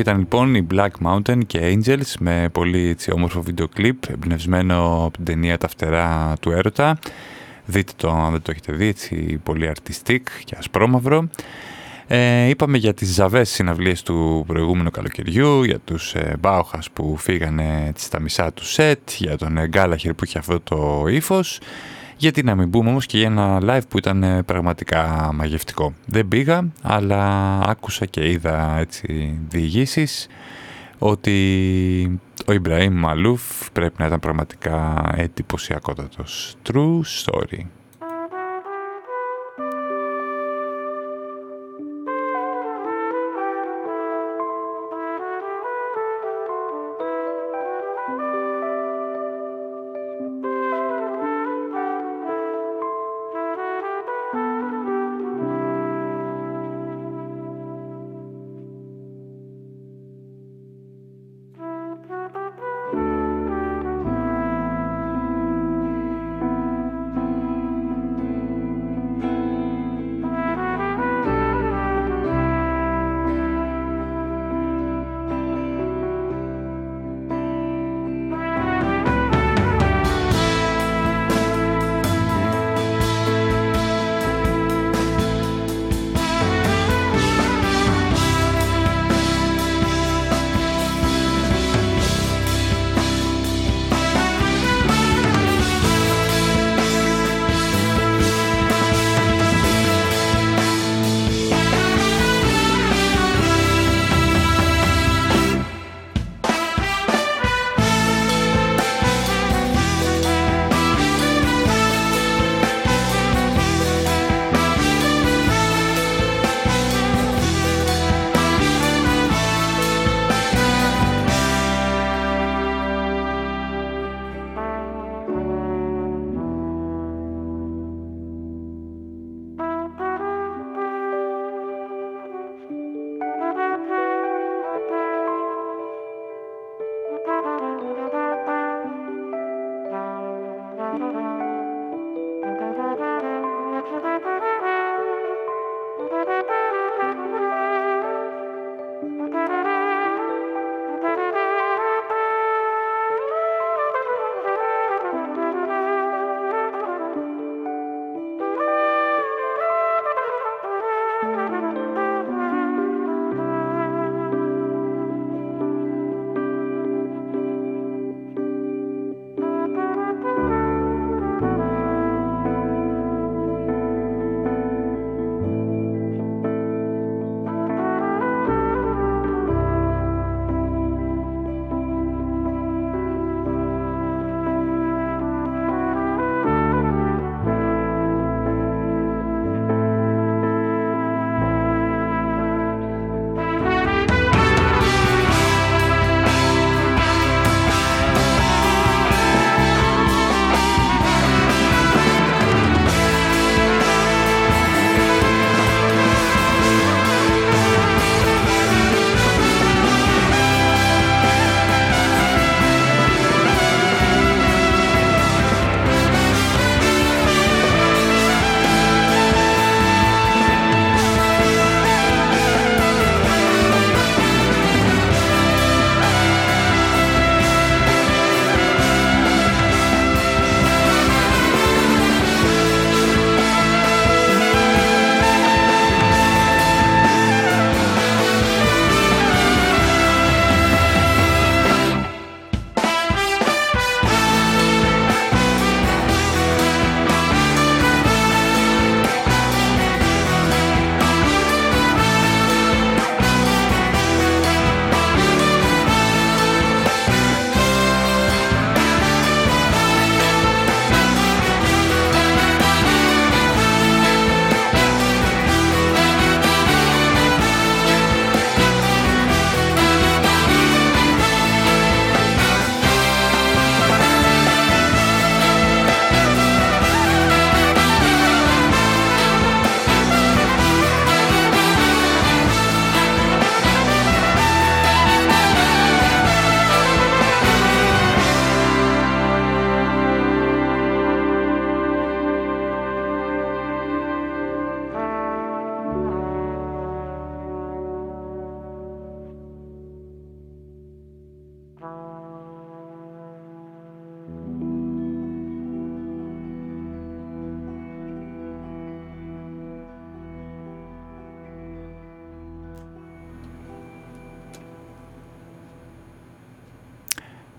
Ήταν λοιπόν η Black Mountain και Angels με πολύ έτσι, όμορφο βίντεο κλιπ εμπνευσμένο από την ταινία «Τα φτερά του έρωτα». Δείτε το αν δεν το έχετε δει, έτσι πολύ artistic και ασπρόμαυρο. Ε, είπαμε για τις ζαβές συναυλίες του προηγούμενου καλοκαιριού, για τους ε, που φύγανε έτσι, στα μισά του σετ, για τον ε, Γκάλαχερ που είχε αυτό το ύφος. Γιατί να μην πούμε όμως και για ένα live που ήταν ε, πραγματικά μαγευτικό. Δεν πήγα, αλλά άκουσα και είδα έτσι διηγήσεις ότι ο Ιμπραήμ Μαλούφ πρέπει να ήταν πραγματικά εντυπωσιακότατος. True story.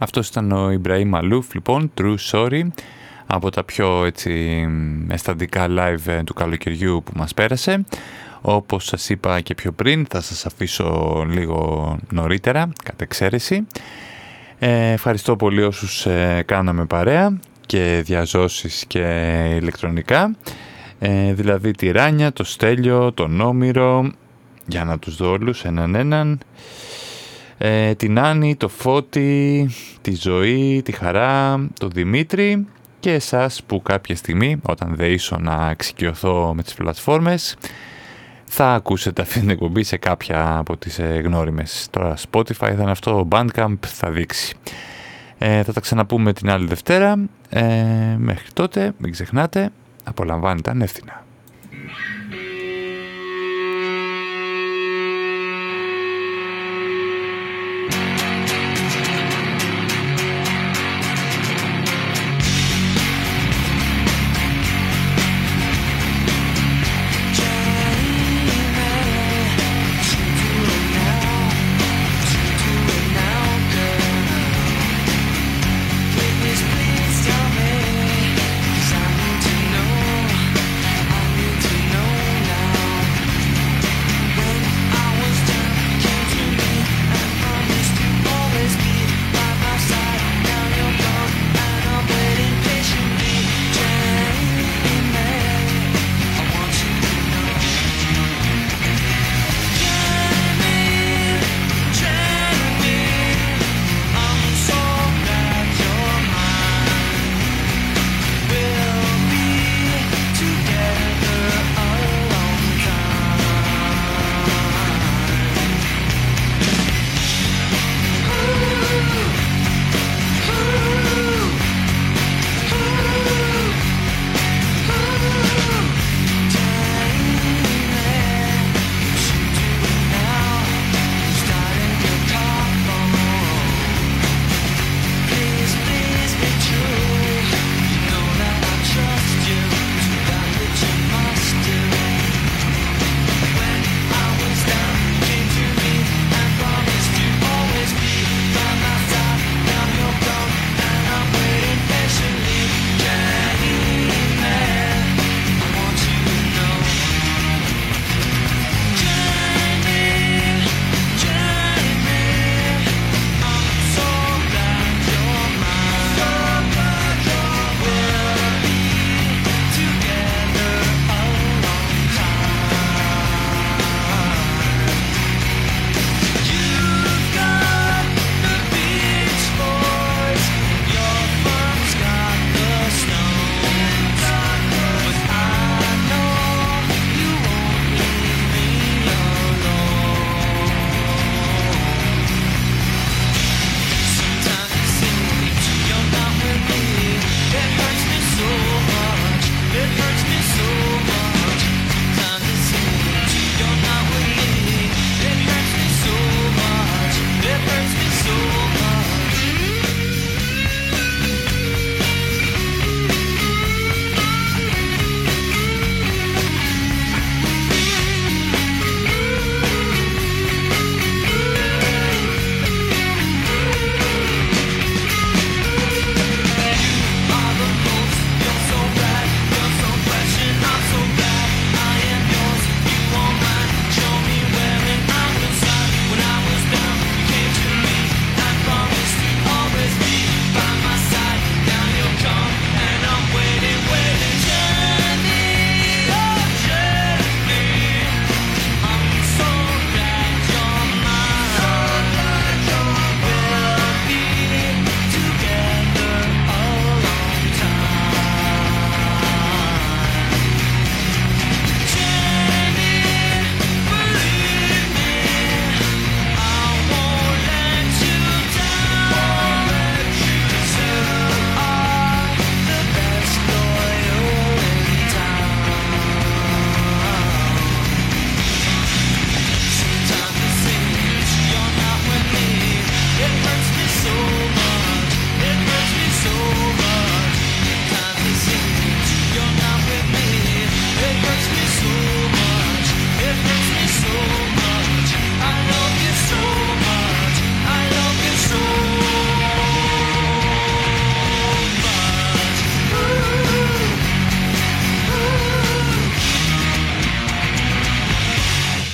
Αυτός ήταν ο Ιμπραήμ Μαλούφ, λοιπόν, True Sorry, από τα πιο έτσι αισθαντικά live ε, του καλοκαιριού που μας πέρασε. Όπως σας είπα και πιο πριν, θα σας αφήσω λίγο νωρίτερα, κατ' εξαίρεση. Ε, ευχαριστώ πολύ όσους ε, κάναμε παρέα και διαζώσεις και ηλεκτρονικά. Ε, δηλαδή τη Ράνια, το Στέλιο, τον Όμηρο, για να τους δω όλους έναν έναν. Ε, την Άννη, το Φώτη, τη Ζωή, τη Χαρά, το Δημήτρη και εσάς που κάποια στιγμή όταν δεήσω να εξοικειωθώ με τις πλατφόρμες θα ακούσετε αυτή την εκπομπή σε κάποια από τις ε, γνώριμες. Τώρα Spotify θα είναι αυτό, Bandcamp θα δείξει. Ε, θα τα ξαναπούμε την άλλη Δευτέρα. Ε, μέχρι τότε μην ξεχνάτε, απολαμβάνετε ανεύθυνα.